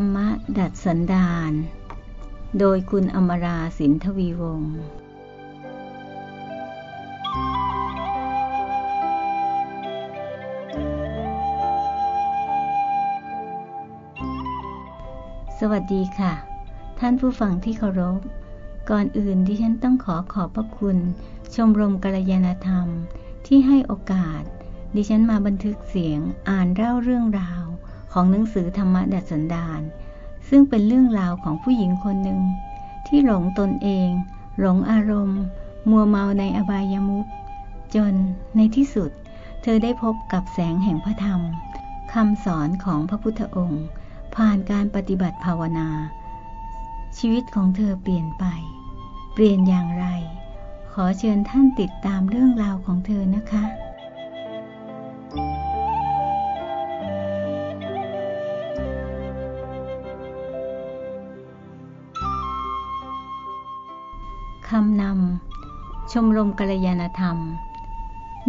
ธรรมะดัดสันดาน โดยคุณอมราสินทวีวงศ์สวัสดีค่ะ ท่านผู้ฟังที่เคารพ ก่อนอื่นดิฉันต้องขอขอบพระคุณ ชมรมกัลยาณธรรมที่ให้โอกาส ดิฉันมาบันทึกเสียงอ่านเล่าเรื่องราว ของหนังสือธรรมะดัดสันดานซึ่งเป็นเรื่องราวของผู้หญิงคนหนึ่ง ที่หลงตนเอง หลงอารมณ์ มัวเมาในอบายามุขจนในที่สุด เธอได้พบกับแสงแห่งพระธรรมคำสอนของพระพุทธองค์ ผ่านการปฏิบัติภาวนา ชีวิตของเธอเปลี่ยนไป เปลี่ยนอย่างไร ขอเชิญท่านติดตามเรื่องราวของเธอนะคะ ชมรมกัลยาณธรรม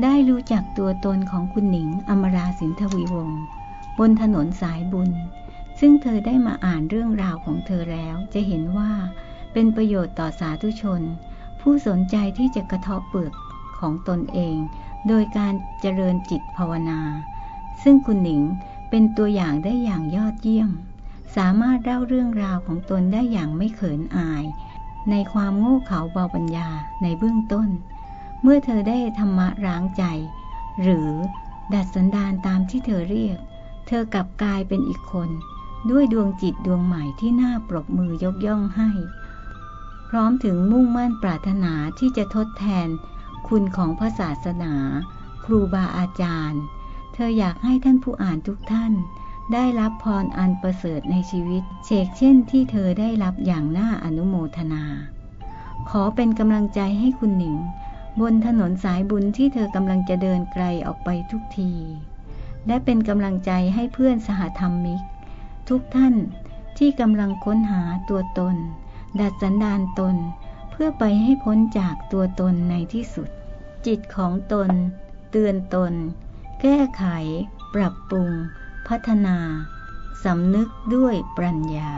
ได้รู้จักตัวตนของคุณหนิงอมราสินทวีวงศ์บนถนนสายบุญ ซึ่งเธอได้มาอ่านเรื่องราวของเธอแล้ว จะเห็นว่าเป็นประโยชน์ต่อสาธุชน ผู้สนใจที่จะกระทบเปลือกของตนเอง โดยการเจริญจิตภาวนา ซึ่งคุณหนิงเป็นตัวอย่างได้อย่างยอดเยี่ยม สามารถเล่าเรื่องราวของตนได้อย่างไม่เขินอาย ในความโง่เขลาเบาปัญญาในเบื้องต้น เมื่อเธอได้ธรรมะร้างใจ หรือดัดสันดานตามที่เธอเรียก เธอกลับกลายเป็นอีกคน ด้วยดวงจิตดวงใหม่ที่น่าปรบมือยกย่องให้ พร้อมถึงมุ่งมั่นปรารถนาที่จะทดแทน คุณของพระศาสนา ครูบาอาจารย์ เธออยากให้ท่านผู้อ่านทุกท่าน ได้รับพรอันประเสริฐในชีวิต เชกเช่นที่เธอได้รับอย่างน่าอนุโมทนา ขอเป็นกำลังใจให้คุณหนิง บนถนนสายบุญที่เธอกำลังจะเดินไกลออกไปทุกที และเป็นกำลังใจให้เพื่อนสหธรรมิก ทุกท่านที่กำลังค้นหาตัวตน ดัดสันดานตน เพื่อไปให้พ้นจากตัวตนในที่สุด จิตของตน เตือนตน แก้ไข ปรับปรุง พัฒนาสำนึกด้วยปัญญา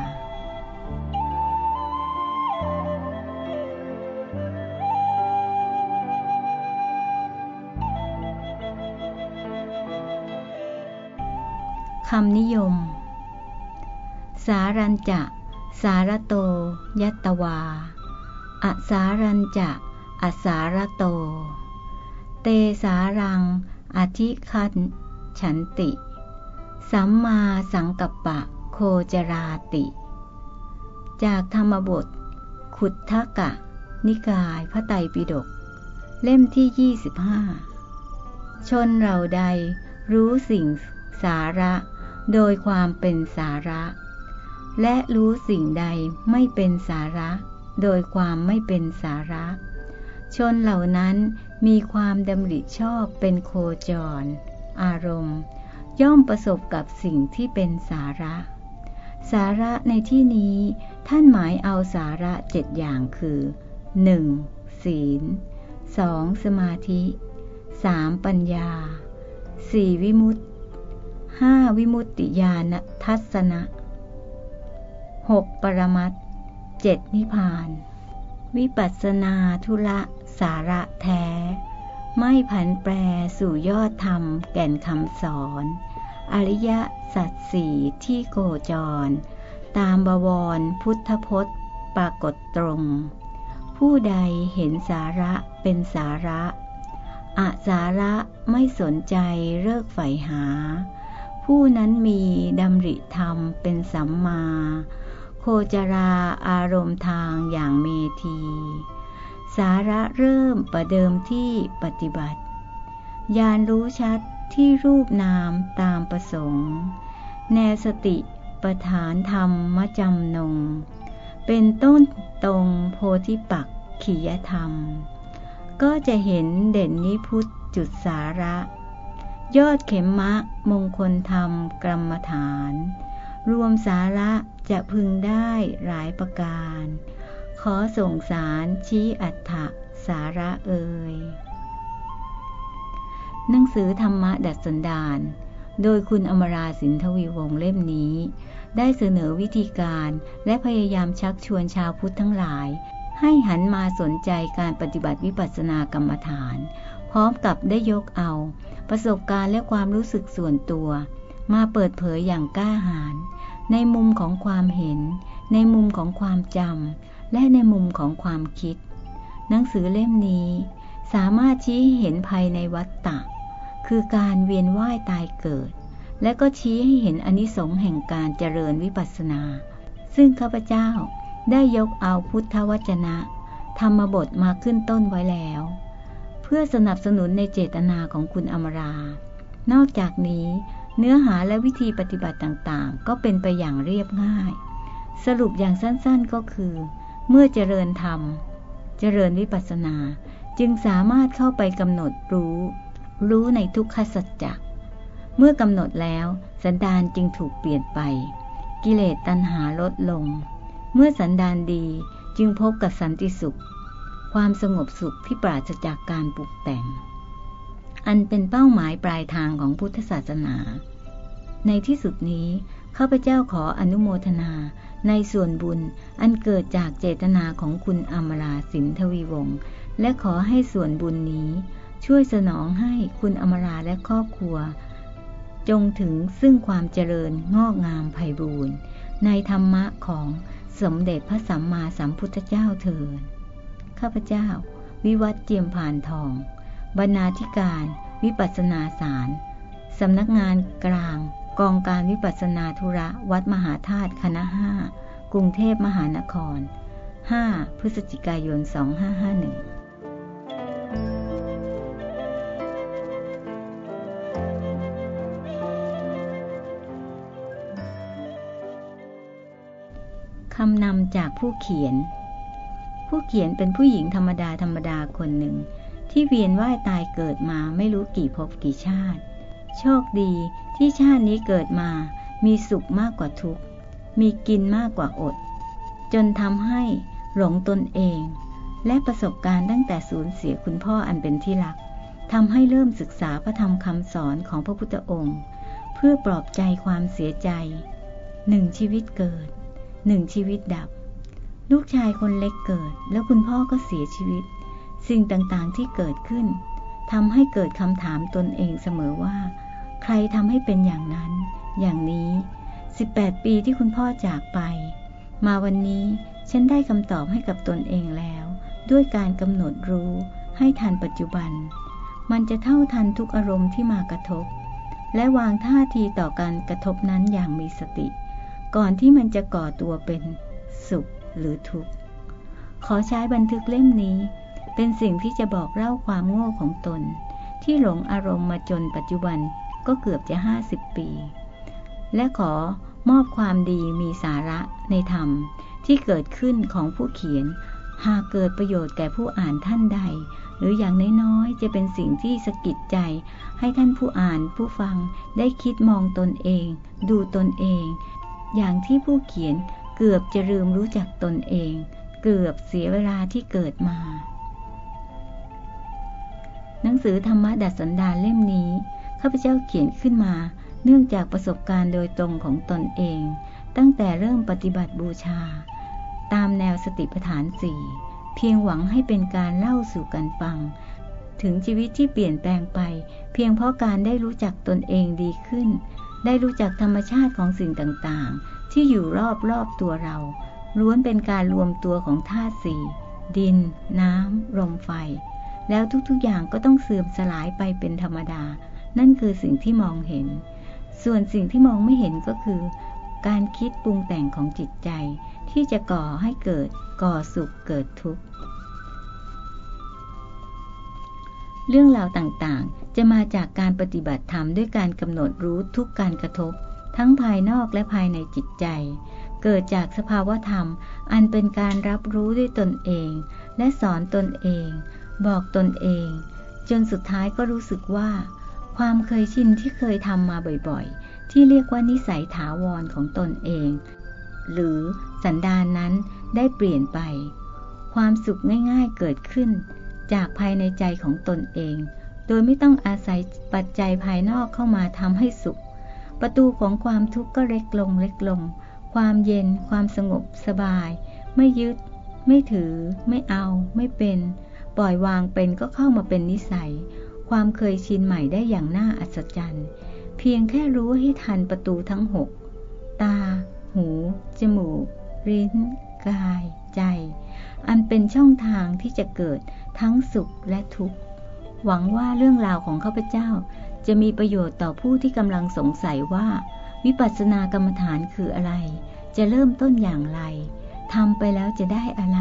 คำนิยม สารัญจะ สารโต ยัตวา อสารัญจะ อสารโต เตสารัง อธิคันฉันติ สัมมาสังกัปปะโคจราติ จากธรรมบท ขุททกะ นิกายพระไตรปิฎกเล่มที่ 25 ชนเราใดรู้สิ่งสาระ โดยความเป็นสาระ และรู้สิ่งใดไม่เป็นสาระ โดยความไม่เป็นสาระ ชนเหล่านั้นมีความดำริชอบเป็นโคจร อารมณ์ ย่อมประสบกับสิ่งที่เป็นสาระ สาระในที่นี้ท่านหมายเอาสาระเจ็ดอย่างคือ 1. ศีล 2. สมาธิ 3. ปัญญา 4. วิมุตติ 5. วิมุตติญาณทัศนะ 6. ปรมัต 7. นิพพาน วิปัสสนาธุระสาระแท้ ไม่ผันแปรสู่ยอดธรรมแก่นคำสอน อริยสัจสี่ที่โกจร ตามบวรพุทธพจน์ปรากฏตรง ผู้ใดเห็นสาระเป็นสาระอาสาระไม่สนใจเลิกใฝ่หา ผู้นั้นมีดำริธรรมเป็นสัมมา โคจราอารมณ์ทางอย่างเมธี สาระเริ่มประเดิมที่ปฏิบัติ ยานรู้ชัดที่รูปนามตามประสงค์ แนสติประฐานธรรมมจำนง เป็นต้นตรงโพธิปักขียธรรม ก็จะเห็นเด่นนิพุทธจุดสาระ ยอดเข็มมะมงคลธรรมกรรมฐาน รวมสาระจะพึงได้หลายประการ ขอส่งสารชี้อัฏฐสาระเอ่ยหนังสือธรรมะดัดสันดาน โดยคุณอมราสินทวีวงเล่มนี้ ได้เสนอวิธีการและพยายามชักชวนชาวพุทธทั้งหลาย ให้หันมาสนใจการปฏิบัติวิปัสสนากรรมฐาน พร้อมกับได้ยกเอา ประสบการณ์และความรู้สึกส่วนตัว มาเปิดเผยอย่างกล้าหาญในมุมของความเห็น ในมุมของความจำ และในมุมของความคิด หนังสือเล่มนี้สามารถชี้ให้เห็นภายในวัฏฏะคือการเวียนว่ายตายเกิด และก็ชี้ให้เห็นอนิสงส์แห่งการเจริญวิปัสสนา ซึ่งข้าพเจ้าได้ยกเอาพุทธวจนะ ธรรมบทมาขึ้นต้นไว้แล้ว เพื่อสนับสนุนในเจตนาของคุณอมรา นอกจากนี้เนื้อหาและวิธีปฏิบัติต่างๆ ก็เป็นไปอย่างเรียบง่าย สรุปอย่างสั้นๆก็คือ เมื่อเจริญธรรม เจริญวิปัสสนา จึงสามารถเข้าไปกำหนดรู้ รู้ในทุกขสัจจะเมื่อกำหนดแล้วสันดานจึงถูกเปลี่ยนไป กิเลสตัณหาลดลง เมื่อสันดานดีจึงพบกับสันติสุข ความสงบสุขที่ปราศจากการปลุกแต่ง อันเป็นเป้าหมายปลายทางของพุทธศาสนา ในที่สุดนี้ข้าพเจ้าขออนุโมทนา ในส่วนบุญอันเกิดจากเจตนาของคุณอมราสินทวีวงศ์และขอให้ส่วนบุญนี้ ช่วยสนองให้คุณอมราและครอบครัว จงถึงซึ่งความเจริญงอกงามไพบูรณ์ในธรรมะของสมเด็จพระสัมมาสัมพุทธเจ้าเถิดข้าพเจ้า วิวัตเจียมผ่านทอง บรรณาธิการ วิปัสนาสาร สำนักงานกลาง กองการวิปัสนาธุระวัดมหาธาตุคณะห้ากรุงเทพมหานคร 5 พฤศจิกายน 2551คำนำจากผู้เขียน ผู้เขียนเป็นผู้หญิงธรรมดาธรรมดาคนหนึ่ง ที่เวียนว่ายตายเกิดมาไม่รู้กี่ภพกี่ชาติ โชคดีที่ชาตินี้เกิดมา มีสุขมากกว่าทุกข์ มีกินมากกว่าอด จนทำให้หลงตนเอง และประสบการณ์ตั้งแต่สูญเสียคุณพ่ออันเป็นที่รักทำให้เริ่มศึกษาพระธรรมคำสอนของพระพุทธองค์ เพื่อปลอบใจความเสียใจหนึ่งชีวิตเกิดหนึ่งชีวิตดับ ลูกชายคนเล็กเกิด แล้วคุณพ่อก็เสียชีวิต สิ่งต่างๆที่เกิดขึ้นทำให้เกิดคำถามตนเองเสมอว่า ใครทำให้เป็นอย่างนั้น อย่างนี้ 18 ปีที่คุณพ่อจากไป มาวันนี้ฉันได้คำตอบให้กับตนเองแล้ว ด้วยการกำหนดรู้ให้ทันปัจจุบัน มันจะเท่าทันทุกอารมณ์ที่มากระทบ และวางท่าทีต่อการกระทบนั้นอย่างมีสติ ก่อนที่มันจะก่อตัวเป็นสุขหรือทุกข์ ขอใช้บันทึกเล่มนี้ เป็นสิ่งที่จะบอกเล่าความโง่ของตน ที่หลงอารมณ์มาจนปัจจุบัน ก็เกือบจะห้าสิบปี และขอมอบความดีมีสาระในธรรมที่เกิดขึ้นของผู้เขียน หากเกิดประโยชน์แก่ผู้อ่านท่านใด หรืออย่างน้อยๆ จะเป็นสิ่งที่สะกิดใจ ให้ท่านผู้อ่านผู้ฟังได้คิดมองตนเอง ดูตนเอง อย่างที่ผู้เขียนเกือบจะลืมรู้จักตนเอง เกือบเสียเวลาที่เกิดมาหนังสือธรรมะดัดสันดานเล่มนี้ ข้าพเจ้าเขียนขึ้นมา เนื่องจากประสบการณ์โดยตรงของตนเอง ตั้งแต่เริ่มปฏิบัติบูชา ตามแนวสติปัฏฐานสี่เพียงหวังให้เป็นการเล่าสู่กันฟัง ถึงชีวิตที่เปลี่ยนแปลงไป เพียงเพราะการได้รู้จักตนเองดีขึ้น ได้รู้จักธรรมชาติของสิ่งต่างๆ ที่อยู่รอบๆตัวเราล้วนเป็นการรวมตัวของธาตุสี่ดิน น้ำลมไฟ แล้วทุกๆอย่างก็ต้องเสื่อมสลายไปเป็นธรรมดา นั่นคือสิ่งที่มองเห็น ส่วนสิ่งที่มองไม่เห็นก็คือ การคิดปรุงแต่งของจิตใจ ที่จะก่อให้เกิดก่อสุขเกิดทุกข์เรื่องราวต่างๆ จะมาจากการปฏิบัติธรรมด้วยการกำหนดรู้ทุกการกระทบ ทั้งภายนอกและภายในจิตใจ เกิดจากสภาวธรรม อันเป็นการรับรู้ด้วยตนเอง และสอนตนเอง บอกตนเอง จนสุดท้ายก็รู้สึกว่า ความเคยชินที่เคยทำมาบ่อยๆ ที่เรียกว่านิสัยถาวรของตนเอง หรือสันดานนั้นได้เปลี่ยนไป ความสุขง่ายๆเกิดขึ้น จากภายในใจของตนเอง โดยไม่ต้องอาศัยปัจจัยภายนอกเข้ามาทำให้สุข ประตูของความทุกข์ก็เล็กลงเล็กลง ความเย็น ความสงบสบาย ไม่ยึด ไม่ถือ ไม่เอา ไม่เป็น ปล่อยวางเป็นก็เข้ามาเป็นนิสัย ความเคยชินใหม่ได้อย่างน่าอัศจรรย์ เพียงแค่รู้ให้ทันประตูทั้งหกตา หู จมูก ลิ้น กาย ใจ อันเป็นช่องทางที่จะเกิดทั้งสุขและทุกข์ หวังว่าเรื่องราวของข้าพเจ้าจะมีประโยชน์ต่อผู้ที่กำลังสงสัยว่า วิปัสสนากรรมฐานคืออะไร จะเริ่มต้นอย่างไรทำไปแล้วจะได้อะไร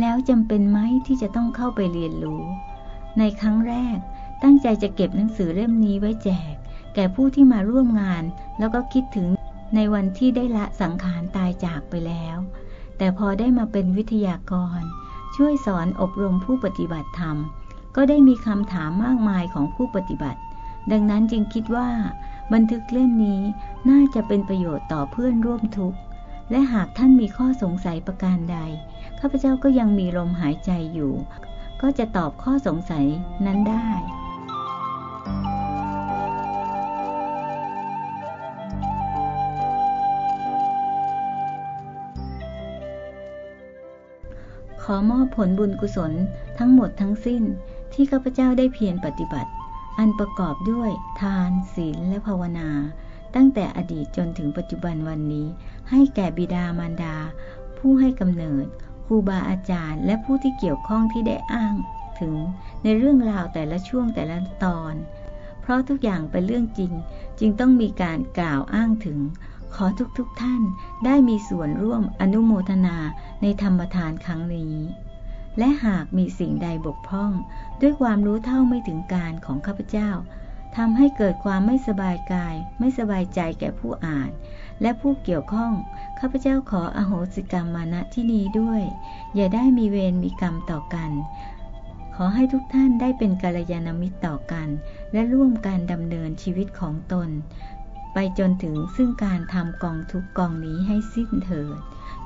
แล้วจำเป็นไหมที่จะต้องเข้าไปเรียนรู้ ในครั้งแรก ตั้งใจจะเก็บหนังสือเล่มนี้ไว้แจก แก่ผู้ที่มาร่วมงาน แล้วก็คิดถึงในวันที่ได้ละสังขารตายจากไปแล้ว แต่พอได้มาเป็นวิทยากร ช่วยสอนอบรมผู้ปฏิบัติธรรม ก็ได้มีคำถามมากมายของผู้ปฏิบัติ ดังนั้นจึงคิดว่า บันทึกเล่มนี้น่าจะเป็นประโยชน์ต่อเพื่อนร่วมทุกข์ และหากท่านมีข้อสงสัยประการใด ข้าพเจ้าก็ยังมีลมหายใจอยู่ ก็จะตอบข้อสงสัยนั้นได้ ขอมอบผลบุญกุศลทั้งหมดทั้งสิ้นที่ข้าพเจ้าได้เพียรปฏิบัติ อันประกอบด้วยทานศีลและภาวนา ตั้งแต่อดีตจนถึงปัจจุบันวันนี้ ให้แก่บิดามารดา ผู้ให้กำเนิดครูบาอาจารย์ และผู้ที่เกี่ยวข้องที่ได้อ้างถึงในเรื่องราวแต่ละช่วงแต่ละตอน เพราะทุกอย่างเป็นเรื่องจริง จึงต้องมีการกล่าวอ้างถึง ขอทุกๆทท่านได้มีส่วนร่วมอนุโมทนาในธรรมทานครั้งนี้ และหากมีสิ่งใดบกพร่อง ด้วยความรู้เท่าไม่ถึงการของข้าพเจ้าทำให้เกิดความไม่สบายกาย ไม่สบายใจแก่ผู้อ่าน และผู้เกี่ยวข้อง ข้าพเจ้าขออโหสิกรรมมาณที่นี้ด้วย อย่าได้มีเวรมีกรรมต่อกัน ขอให้ทุกท่านได้เป็นกัลยาณมิตรต่อกัน และร่วมการดำเนินชีวิตของตน ไปจนถึงซึ่งการทำกองทุกกองนี้ให้สิ้นเถิด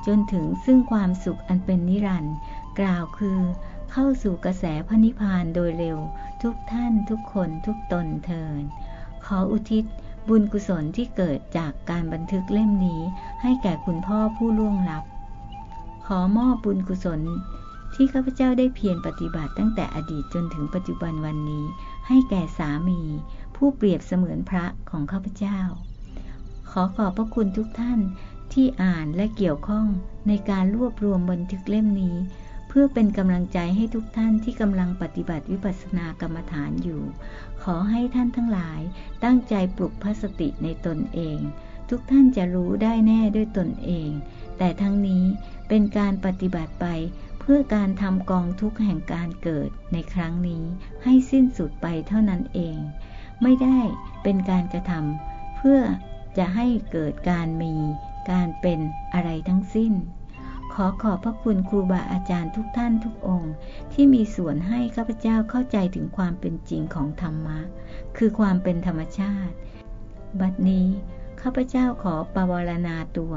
จนถึงซึ่งความสุขอันเป็นนิรันดร์กล่าวคือ เข้าสู่กระแสพระนิพพานโดยเร็ว ทุกท่านทุกคนทุกตนเทินขออุทิศบุญกุศลที่เกิดจากการบันทึกเล่มนี้ ให้แก่คุณพ่อผู้ล่วงลับ ขอมอบบุญกุศลที่ข้าพเจ้าได้เพียรปฏิบัติตั้งแต่อดีตจนถึงปัจจุบันวันนี้ ให้แก่สามี ผู้เปรียบเสมือนพระของข้าพเจ้า ขอขอบพระคุณทุกท่านที่อ่านและเกี่ยวข้องในการรวบรวมบันทึกเล่มนี้ เพื่อเป็นกำลังใจให้ทุกท่านที่กำลังปฏิบัติวิปัสสนากรรมฐานอยู่ ขอให้ท่านทั้งหลายตั้งใจปลุกพระสติในตนเอง ทุกท่านจะรู้ได้แน่ด้วยตนเอง แต่ทั้งนี้เป็นการปฏิบัติไปเพื่อการทำกองทุกข์แห่งการเกิดในครั้งนี้ให้สิ้นสุดไปเท่านั้นเอง ไม่ได้เป็นการกระทำเพื่อจะให้เกิดการมีการเป็นอะไรทั้งสิ้น ขอขอบพระคุณครูบาอาจารย์ทุกท่านทุกองค์ ที่มีส่วนให้ข้าพเจ้าเข้าใจถึงความเป็นจริงของธรรมะ คือความเป็นธรรมชาติ บัดนี้ข้าพเจ้าขอปวารณาตัว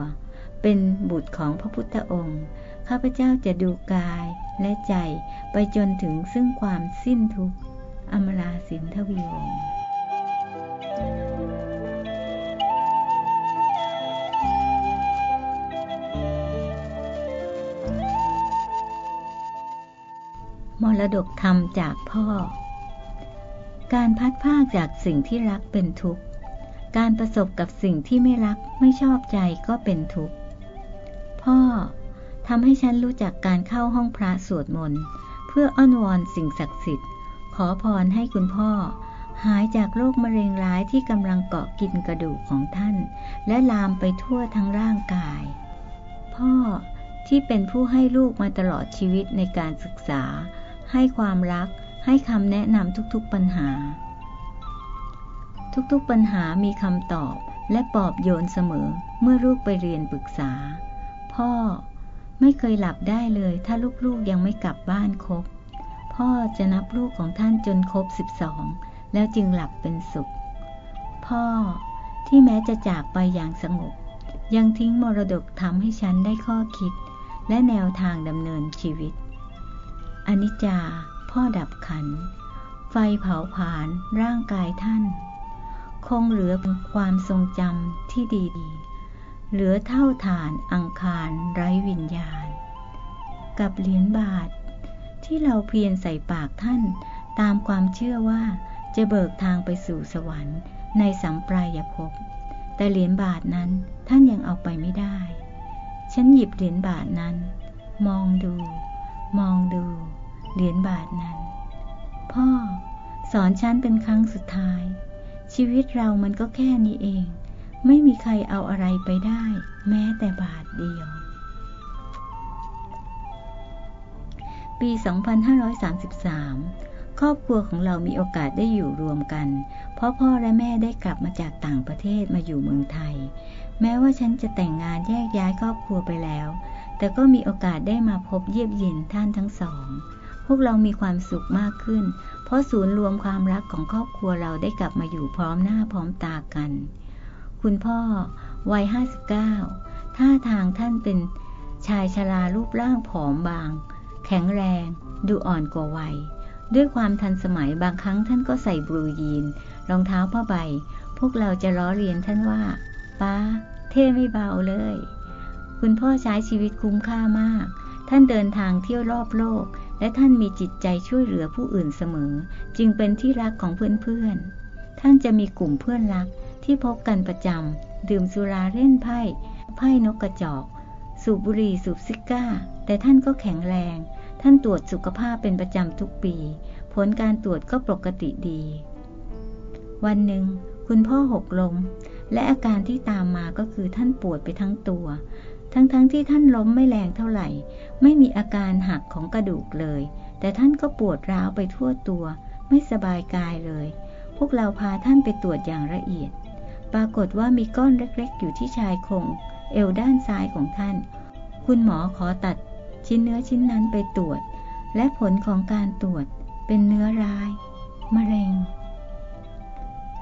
เป็นบุตรของพระพุทธองค์ข้าพเจ้าจะดูกายและใจไปจนถึงซึ่งความสิ้นทุกข์อมราสินทวีวงศ์ มรดกธรรมจากพ่อ การพัดภาคจากสิ่งที่รักเป็นทุกข์ การประสบกับสิ่งที่ไม่รักไม่ชอบใจก็เป็นทุกข์ พ่อทำให้ฉันรู้จักการเข้าห้องพระสวดมนต์ เพื่ออ้อนวอนสิ่งศักดิ์สิทธิ์ ขอพรให้คุณพ่อ หายจากโรคมะเร็งร้ายที่กำลังเกาะกินกระดูกของท่าน และลามไปทั่วทั้งร่างกาย พ่อที่เป็นผู้ให้ลูกมาตลอดชีวิตในการศึกษา ให้ความรัก ให้คำแนะนำทุกๆปัญหา ทุกๆปัญหามีคำตอบและปลอบโยนเสมอเมื่อลูกไปเรียนปรึกษา พ่อไม่เคยหลับได้เลย ถ้าลูกๆยังไม่กลับบ้านครบ พ่อจะนับลูกของท่านจนครบสิบสอง แล้วจึงหลับเป็นสุข พ่อที่แม้จะจากไปอย่างสงบ ยังทิ้งมรดกทำให้ฉันได้ข้อคิด และแนวทางดำเนินชีวิต อนิจจา พ่อดับขัน ไฟเผาผลาญร่างกายท่าน คงเหลือความทรงจำที่ดีๆเหลือเท่าฐานอังคารไร้วิญญาณ กับเหรียญบาทที่เราเพียรใส่ปากท่านตามความเชื่อว่า จะเบิกทางไปสู่สวรรค์ ในสัมปรายภพ แต่เหรียญบาทนั้นท่านยังเอาไปไม่ได้ ฉันหยิบเหรียญบาทนั้น มองดู มองดู เหรียญบาทนั้น พ่อ สอนฉันเป็นครั้งสุดท้าย ชีวิตเรามันก็แค่นี้เอง ไม่มีใครเอาอะไรไปได้ แม้แต่บาทเดียวปี 2533 ครอบครัวของเรามีโอกาสได้อยู่รวมกัน เพราะพ่อและแม่ได้กลับมาจากต่างประเทศมาอยู่เมืองไทย แม้ว่าฉันจะแต่งงานแยกย้ายครอบครัวไปแล้ว แต่ก็มีโอกาสได้มาพบเยียบเย็นท่านทั้งสอง พวกเรามีความสุขมากขึ้น เพราะศูนย์รวมความรักของครอบครัวเราได้กลับมาอยู่พร้อมหน้าพร้อมตากัน คุณพ่อ วัย 59 ท่าทางท่านเป็นชายชรารูปร่างผอมบาง แข็งแรง ดูอ่อนกว่าวัย ด้วยความทันสมัยบางครั้งท่านก็ใส่บลูยีน รองเท้าผ้าใบ พวกเราจะล้อเลียนท่านว่า ป้า เท่ไม่เบาเลย คุณพ่อใช้ชีวิตคุ้มค่ามาก ท่านเดินทางเที่ยวรอบโลก และท่านมีจิตใจช่วยเหลือผู้อื่นเสมอ จึงเป็นที่รักของเพื่อนๆ ท่านจะมีกลุ่มเพื่อนรักที่พบกันประจำดื่มสุราเล่นไพ่ ไพ่นกกระจอก สูบบุหรี่สูบซิก้า แต่ท่านก็แข็งแรง ท่านตรวจสุขภาพเป็นประจำทุกปี ผลการตรวจก็ปกติดี วันหนึ่ง คุณพ่อหกล้ม และอาการที่ตามมาก็คือท่านปวดไปทั้งตัว ทั้งๆทที่ท่านล้มไม่แรงเท่าไหร่ ไม่มีอาการหักของกระดูกเลย แต่ท่านก็ปวดร้าวไปทั่วตัว ไม่สบายกายเลย พวกเราพาท่านไปตรวจอย่างละเอียด ปรากฏว่ามีก้อนเล็กๆ อยู่ที่ชายโครงเอวด้านซ้ายของท่าน คุณหมอขอตัด ชิ้นเนื้อชิ้นนั้นไปตรวจ และผลของการตรวจเป็นเนื้อร้าย มะเร็ง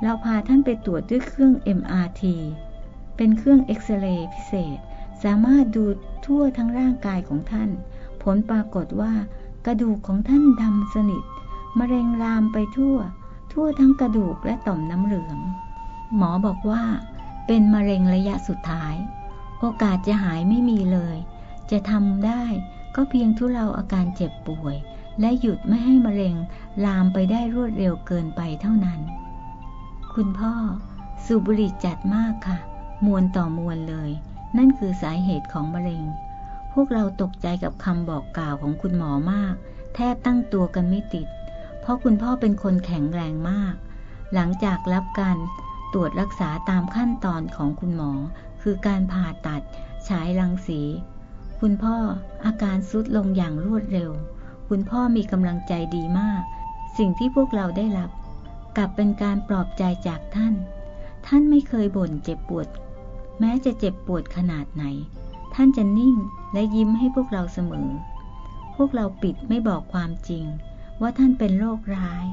เราพาท่านไปตรวจด้วยเครื่อง MRT เป็นเครื่องเอ็กซเรย์พิเศษ สามารถดูทั่วทั้งร่างกายของท่าน ผลปรากฏว่า กระดูกของท่านดำสนิท มะเร็งลามไปทั่ว ทั่วทั้งกระดูกและต่อมน้ำเหลือง หมอบอกว่า เป็นมะเร็งระยะสุดท้าย โอกาสจะหายไม่มีเลย จะทำได้ ก็เพียงทุเลาอาการเจ็บป่วย และหยุดไม่ให้มะเร็งลามไปได้รวดเร็วเกินไปเท่านั้น คุณพ่อ สูบบุหรี่จัดมากค่ะ มวลต่อมวลเลย นั่นคือสาเหตุของมะเร็ง พวกเราตกใจกับคำบอกกล่าวของคุณหมอมาก แทบตั้งตัวกันไม่ติด เพราะคุณพ่อเป็นคนแข็งแรงมาก หลังจากรับการตรวจรักษาตามขั้นตอนของคุณหมอ คือการผ่าตัดฉายรังสี คุณพ่ออาการซุดลงอย่างรวดเร็ว คุณพ่อมีกำลังใจดีมาก สิ่งที่พวกเราได้รับ กลับเป็นการปลอบใจจากท่าน ท่านไม่เคยบ่นเจ็บปวด แม้จะเจ็บปวดขนาดไหน ท่านจะนิ่งและยิ้มให้พวกเราเสมอ พวกเราปิดไม่บอกความจริง ว่าท่านเป็นโรคร้าย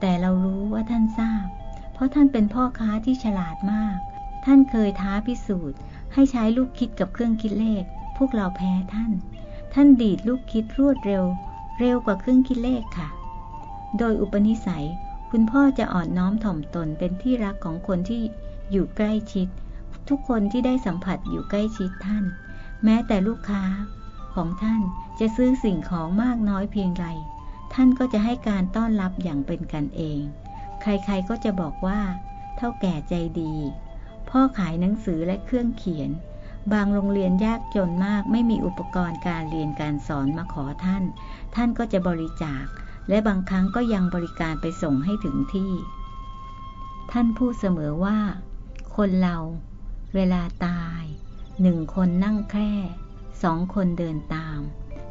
แต่เรารู้ว่าท่านทราบ เพราะท่านเป็นพ่อค้าที่ฉลาดมาก ท่านเคยท้าพิสูจน์ให้ใช้ลูกคิดกับเครื่องคิดเลข พวกเราแพ้ท่าน ท่านดีดลูกคิดรวดเร็ว เร็วกว่าเครื่องคิดเลขค่ะ โดยอุปนิสัย คุณพ่อจะอ่อนน้อมถ่อมตนเป็นที่รักของคนที่อยู่ใกล้ชิด ทุกคนที่ได้สัมผัสอยู่ใกล้ชิดท่าน แม้แต่ลูกค้าของท่านจะซื้อสิ่งของมากน้อยเพียงไร ท่านก็จะให้การต้อนรับอย่างเป็นกันเอง ใครๆก็จะบอกว่า เท่าแก่ใจดี พ่อขายหนังสือและเครื่องเขียน บางโรงเรียนยากจนมากไม่มีอุปกรณ์การเรียนการสอนมาขอท่าน ท่านก็จะบริจาค และบางครั้งก็ยังบริการไปส่งให้ถึงที่ ท่านพูดเสมอว่า คนเรา เวลาตายหนึ่งคนนั่งแคร่สองคนเดินตาม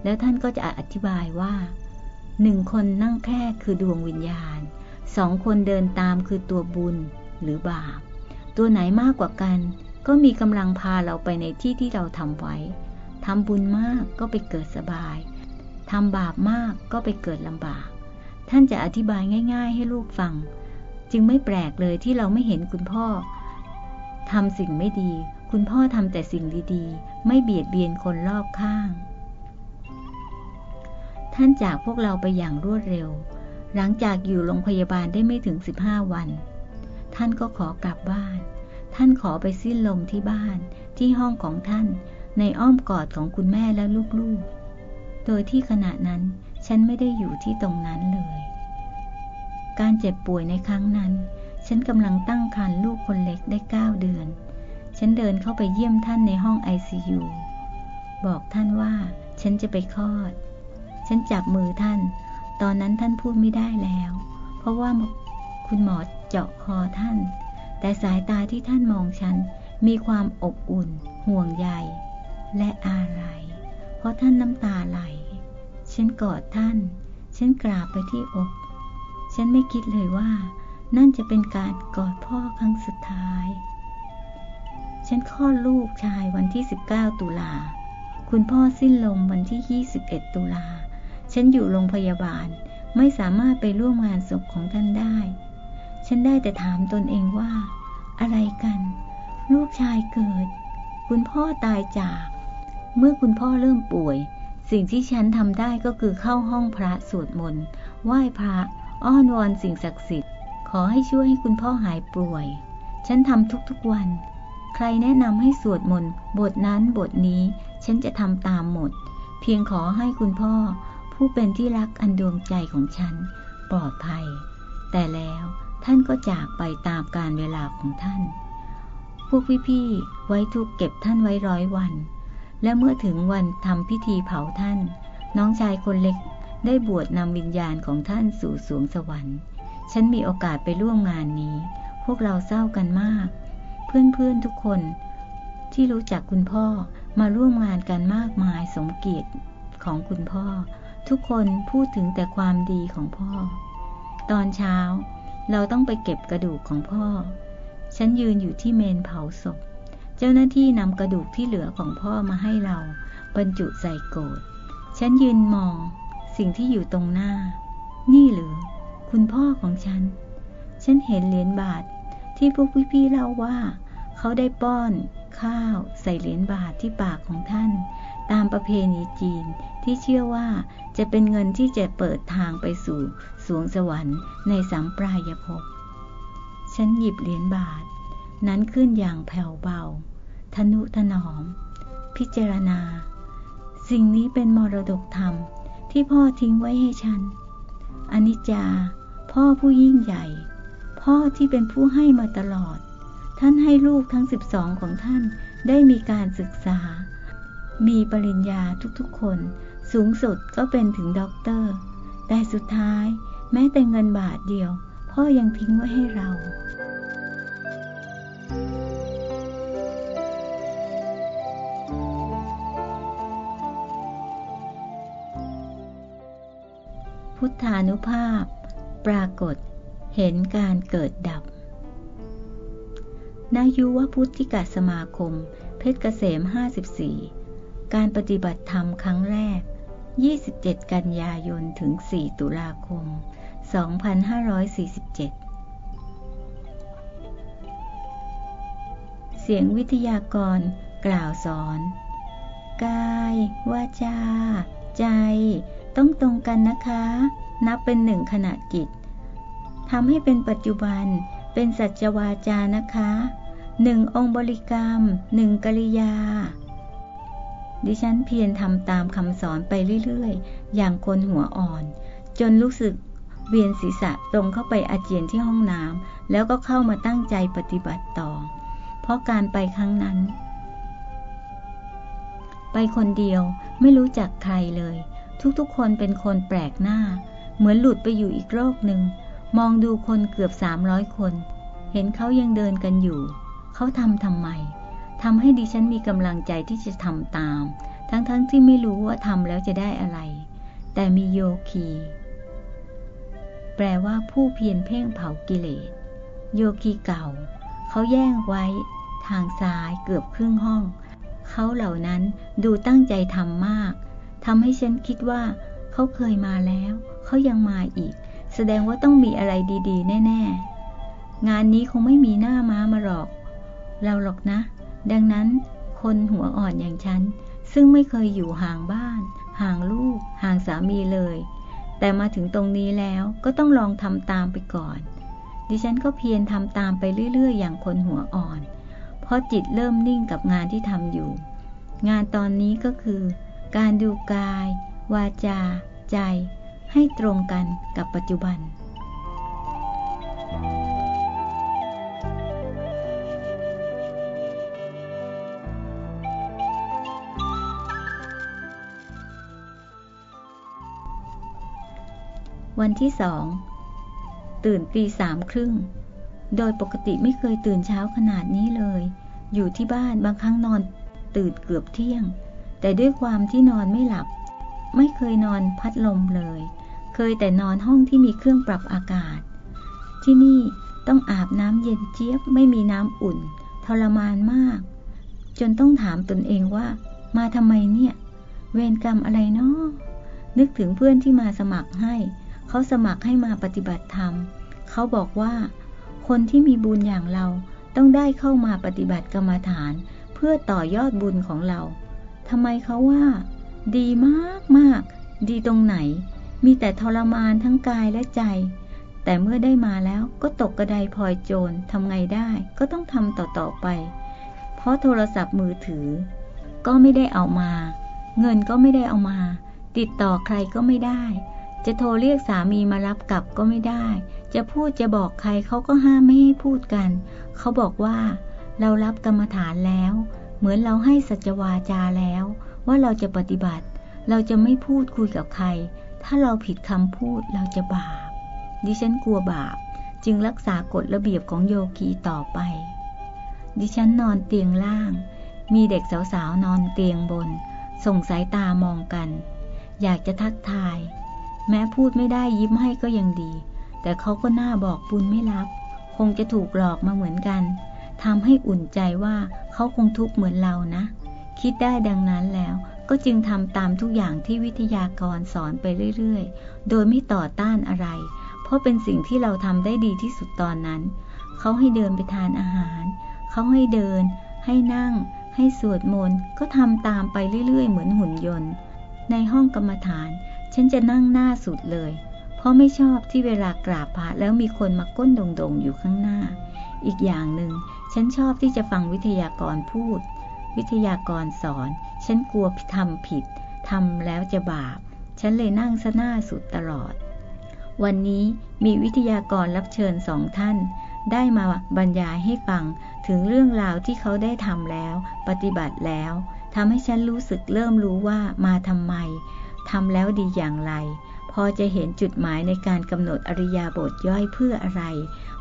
แล้วท่านก็จะอธิบายว่าหนึ่งคนนั่งแคร่คือดวงวิญญาณสองคนเดินตามคือตัวบุญหรือบาป ตัวไหนมากกว่ากัน ก็มีกำลังพาเราไปในที่ที่เราทำไว้ทำบุญมากก็ไปเกิดสบายทำบาปมากก็ไปเกิดลำบาก ท่านจะอธิบายง่าย ๆ ให้ลูกฟัง จึงไม่แปลกเลยที่เราไม่เห็นคุณพ่อทำสิ่งไม่ดี คุณพ่อทำแต่สิ่งดีๆ ไม่เบียดเบียนคนรอบข้าง ท่านจากพวกเราไปอย่างรวดเร็ว หลังจากอยู่โรงพยาบาลได้ไม่ถึง 15 วัน ท่านก็ขอกลับบ้าน ท่านขอไปสิ้นลมที่บ้านที่ห้องของท่าน ในอ้อมกอดของคุณแม่และลูกๆ โดยที่ขณะนั้นฉันไม่ได้อยู่ที่ตรงนั้นเลย การเจ็บป่วยในครั้งนั้น ฉันกำลังตั้งครรภ์ลูกคนเล็กได้เก้าเดือน ฉันเดินเข้าไปเยี่ยมท่านในห้องไอซียูบอกท่านว่าฉันจะไปคลอด ฉันจับมือท่าน ตอนนั้นท่านพูดไม่ได้แล้ว เพราะว่าคุณหมอเจาะคอท่าน แต่สายตาที่ท่านมองฉันมีความอบอุ่น ห่วงใย และอาลัย เพราะท่านน้ำตาไหล ฉันกอดท่าน ฉันกราบไปที่อก ฉันไม่คิดเลยว่า นั่นจะเป็นการกอดพ่อครั้งสุดท้าย ฉันคลอดลูกชายวันที่ 19 ตุลา คุณพ่อสิ้นลมวันที่ 21 ตุลา ฉันอยู่โรงพยาบาล ไม่สามารถไปร่วมงานศพของท่านได้ ฉันได้แต่ถามตนเองว่า อะไรกัน ลูกชายเกิด คุณพ่อตายจาก เมื่อคุณพ่อเริ่มป่วย สิ่งที่ฉันทำได้ก็คือเข้าห้องพระสวดมนต์ไหว้พระ อ้อนวอนสิ่งศักดิ์สิทธิ์ ขอให้ช่วยให้คุณพ่อหายป่วย ฉันทำทุกๆวัน ใครแนะนำให้สวดมนต์บทนั้นบทนี้ ฉันจะทำตามหมด เพียงขอให้คุณพ่อ ผู้เป็นที่รักอันดวงใจของฉัน ปลอดภัย แต่แล้ว ท่านก็จากไปตามการเวลาของท่าน พวกพี่ๆไว้ทุกเก็บท่านไว้ร้อยวัน และเมื่อถึงวันทำพิธีเผาท่าน น้องชายคนเล็กได้บวชนำวิญญาณของท่านสู่สวงสวรรค์ ฉันมีโอกาสไปร่วมงานนี้ พวกเราเศร้ากันมาก เพื่อนๆทุกคน ที่รู้จักคุณพ่อมาร่วมงานกันมากมายสมเกียรติของคุณพ่อ ทุกคนพูดถึงแต่ความดีของพ่อ ตอนเช้า เราต้องไปเก็บกระดูกของพ่อ ฉันยืนอยู่ที่เมนเผาศพ เจ้าหน้าที่นำกระดูกที่เหลือของพ่อมาให้เรา บรรจุใส่โกรดฉันยืนมอง สิ่งที่อยู่ตรงหน้า นี่หรือ คุณพ่อของฉัน ฉันเห็นเหรียญบาทที่พวกพี่ๆเล่าว่า เขาได้ป้อน ข้าว ใส่เหรียญบาทที่ปากของท่าน ตามประเพณีจีนที่เชื่อว่าจะเป็นเงินที่จะเปิดทางไปสู่สวงสวรรค์ในสัมปรายภพ ฉันหยิบเหรียญบาท นั้นขึ้นอย่างแผ่วเบา ทนุถนอม พิจารณา สิ่งนี้เป็นมรดกธรรมที่พ่อทิ้งไว้ให้ฉัน อนิจจา พ่อผู้ยิ่งใหญ่ พ่อที่เป็นผู้ให้มาตลอด ท่านให้ลูกทั้ง12ของท่านได้มีการศึกษา มีปริญญาทุกๆคน สูงสุดก็เป็นถึงด็อกเตอร์ แต่สุดท้ายแม้แต่เงินบาทเดียว พ่อยังทิ้งไว้ให้เรา พุทธานุภาพ ปรากฏเห็นการเกิดดับนายุวพุทธิกาสมาคม เพชรเกษม 54 การปฏิบัติธรรมครั้งแรก 27 กันยายนถึง 4 ตุลาคม 2547 เสียงวิทยากรกล่าวสอน กาย วาจา ใจ ต้องตรงกันนะคะ นับเป็นหนึ่งขณะจิตทำให้เป็นปัจจุบันเป็นสัจวาจานะคะหนึ่งองค์บริกรรมหนึ่งกริยา ดิฉันเพียรทำตามคำสอนไปเรื่อยๆ อย่างคนหัวอ่อน จนรู้สึกเวียนศีรษะตรงเข้าไปอาเจียนที่ห้องน้ำแล้วก็เข้ามาตั้งใจปฏิบัติต่อ เพราะการไปครั้งนั้น ไปคนเดียวไม่รู้จักใครเลย ทุกๆคนเป็นคนแปลกหน้า เหมือนหลุดไปอยู่อีกโลกหนึ่ง มองดูคนเกือบสามร้อยคน เห็นเขายังเดินกันอยู่ เขาทำทำไม ทำให้ดิฉันมีกำลังใจที่จะทำตาม ทั้งๆทที่ไม่รู้ว่าทำแล้วจะได้อะไร แต่มีโยคี แปลว่าผู้เพียรเพ่งเผากิเลส โยคีเก่า เขาแย่งไว้ ทางซ้ายเกือบครึ่งห้อง เขาเหล่านั้นดูตั้งใจทำมากทำให้ฉันคิดว่า เขาเคยมาแล้ว เขายังมาอีก แสดงว่าต้องมีอะไรดี ๆ แน่ ๆ งานนี้คงไม่มีหน้าม้ามาหรอก เราหรอกนะ ดังนั้นคนหัวอ่อนอย่างฉัน ซึ่งไม่เคยอยู่ห่างบ้าน ห่างลูก ห่างสามีเลย แต่มาถึงตรงนี้แล้วก็ต้องลองทำตามไปก่อน ดิฉันก็เพียรทำตามไปเรื่อย ๆ อย่างคนหัวอ่อน เพราะจิตเริ่มนิ่งกับงานที่ทำอยู่ งานตอนนี้ก็คือ การดูกาย วาจา ใจ ให้ตรงกันกับปัจจุบัน วันที่สอง ตื่นตีสามครึ่ง โดยปกติไม่เคยตื่นเช้าขนาดนี้เลย อยู่ที่บ้านบางครั้งนอนตื่นเกือบเที่ยง แต่ด้วยความที่นอนไม่หลับ ไม่เคยนอนพัดลมเลย เคยแต่นอนห้องที่มีเครื่องปรับอากาศ ที่นี่ต้องอาบน้ำเย็นเจี๊ยบไม่มีน้ำอุ่น ทรมานมาก จนต้องถามตนเองว่า มาทำไมเนี่ย เวรกรรมอะไรเนาะนึกถึงเพื่อนที่มาสมัครให้ เขาสมัครให้มาปฏิบัติธรรม เขาบอกว่า คนที่มีบุญอย่างเราต้องได้เข้ามาปฏิบัติกรรมฐาน เพื่อต่อยอดบุญของเราทำไมเขาว่า ดีมากมากดีตรงไหน มีแต่ทรมานทั้งกายและใจ แต่เมื่อได้มาแล้วก็ตกกระไดพลอยโจรทำไงได้ก็ต้องทำต่อๆไป เพราะโทรศัพท์มือถือ ก็ไม่ได้เอามา เงินก็ไม่ได้เอามา ติดต่อใครก็ไม่ได้ จะโทรเรียกสามีมารับกลับก็ไม่ได้ จะพูดจะบอกใครเขาก็ห้ามไม่ให้พูดกัน เขาบอกว่า เรารับกรรมฐานแล้ว เหมือนเราให้สัจวาจาแล้ว ว่าเราจะปฏิบัติ เราจะไม่พูดคุยกับใคร ถ้าเราผิดคำพูดเราจะบาป ดิฉันกลัวบาป จึงรักษากฎระเบียบของโยคีต่อไป ดิฉันนอนเตียงล่าง มีเด็กสาวๆนอนเตียงบน ส่งสายตามองกัน อยากจะทักทาย แม้พูดไม่ได้ยิ้มให้ก็ยังดี แต่เขาก็น่าบอกบุญไม่รับ คงจะถูกหลอกมาเหมือนกันทำให้อุ่นใจว่าเขาคงทุกข์เหมือนเรานะ คิดได้ดังนั้นแล้วก็จึงทำตามทุกอย่างที่วิทยากรสอนไปเรื่อยๆ โดยไม่ต่อต้านอะไร เพราะเป็นสิ่งที่เราทำได้ดีที่สุดตอนนั้น เขาให้เดินไปทานอาหาร เขาให้เดิน ให้นั่ง ให้สวดมนต์ ก็ทำตามไปเรื่อยๆ เหมือนหุ่นยนต์ ในห้องกรรมฐาน ฉันจะนั่งหน้าสุดเลย เพราะไม่ชอบที่เวลากราบพระแล้วมีคนมาก้นดงๆอยู่ข้างหน้า อีกอย่างหนึ่งฉันชอบที่จะฟังวิทยากรพูด วิทยากรสอน ฉันกลัวทำผิดทำแล้วจะบาป ฉันเลยนั่งซะหน้าสุดตลอด วันนี้มีวิทยากรรับเชิญสองท่าน ได้มาบรรยายให้ฟังถึงเรื่องราวที่เขาได้ทำแล้ว ปฏิบัติแล้วทำให้ฉันรู้สึกเริ่มรู้ว่ามาทำไม ทำแล้วดีอย่างไร พอจะเห็นจุดหมายในการกำหนดอริยบทย่อยเพื่ออะไร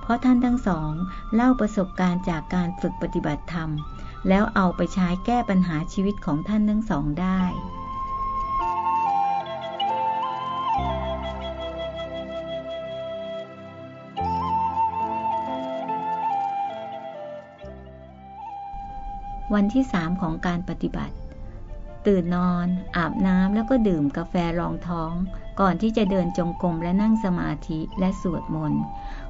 เพราะท่านทั้งสองเล่าประสบการณ์จากการฝึกปฏิบัติธรรม แล้วเอาไปใช้แก้ปัญหาชีวิตของท่านทั้งสองได้วันที่สามของการปฏิบัติ ตื่นนอน อาบน้ำแล้วก็ดื่มกาแฟรองท้อง ก่อนที่จะเดินจงกรมและนั่งสมาธิและสวดมนต์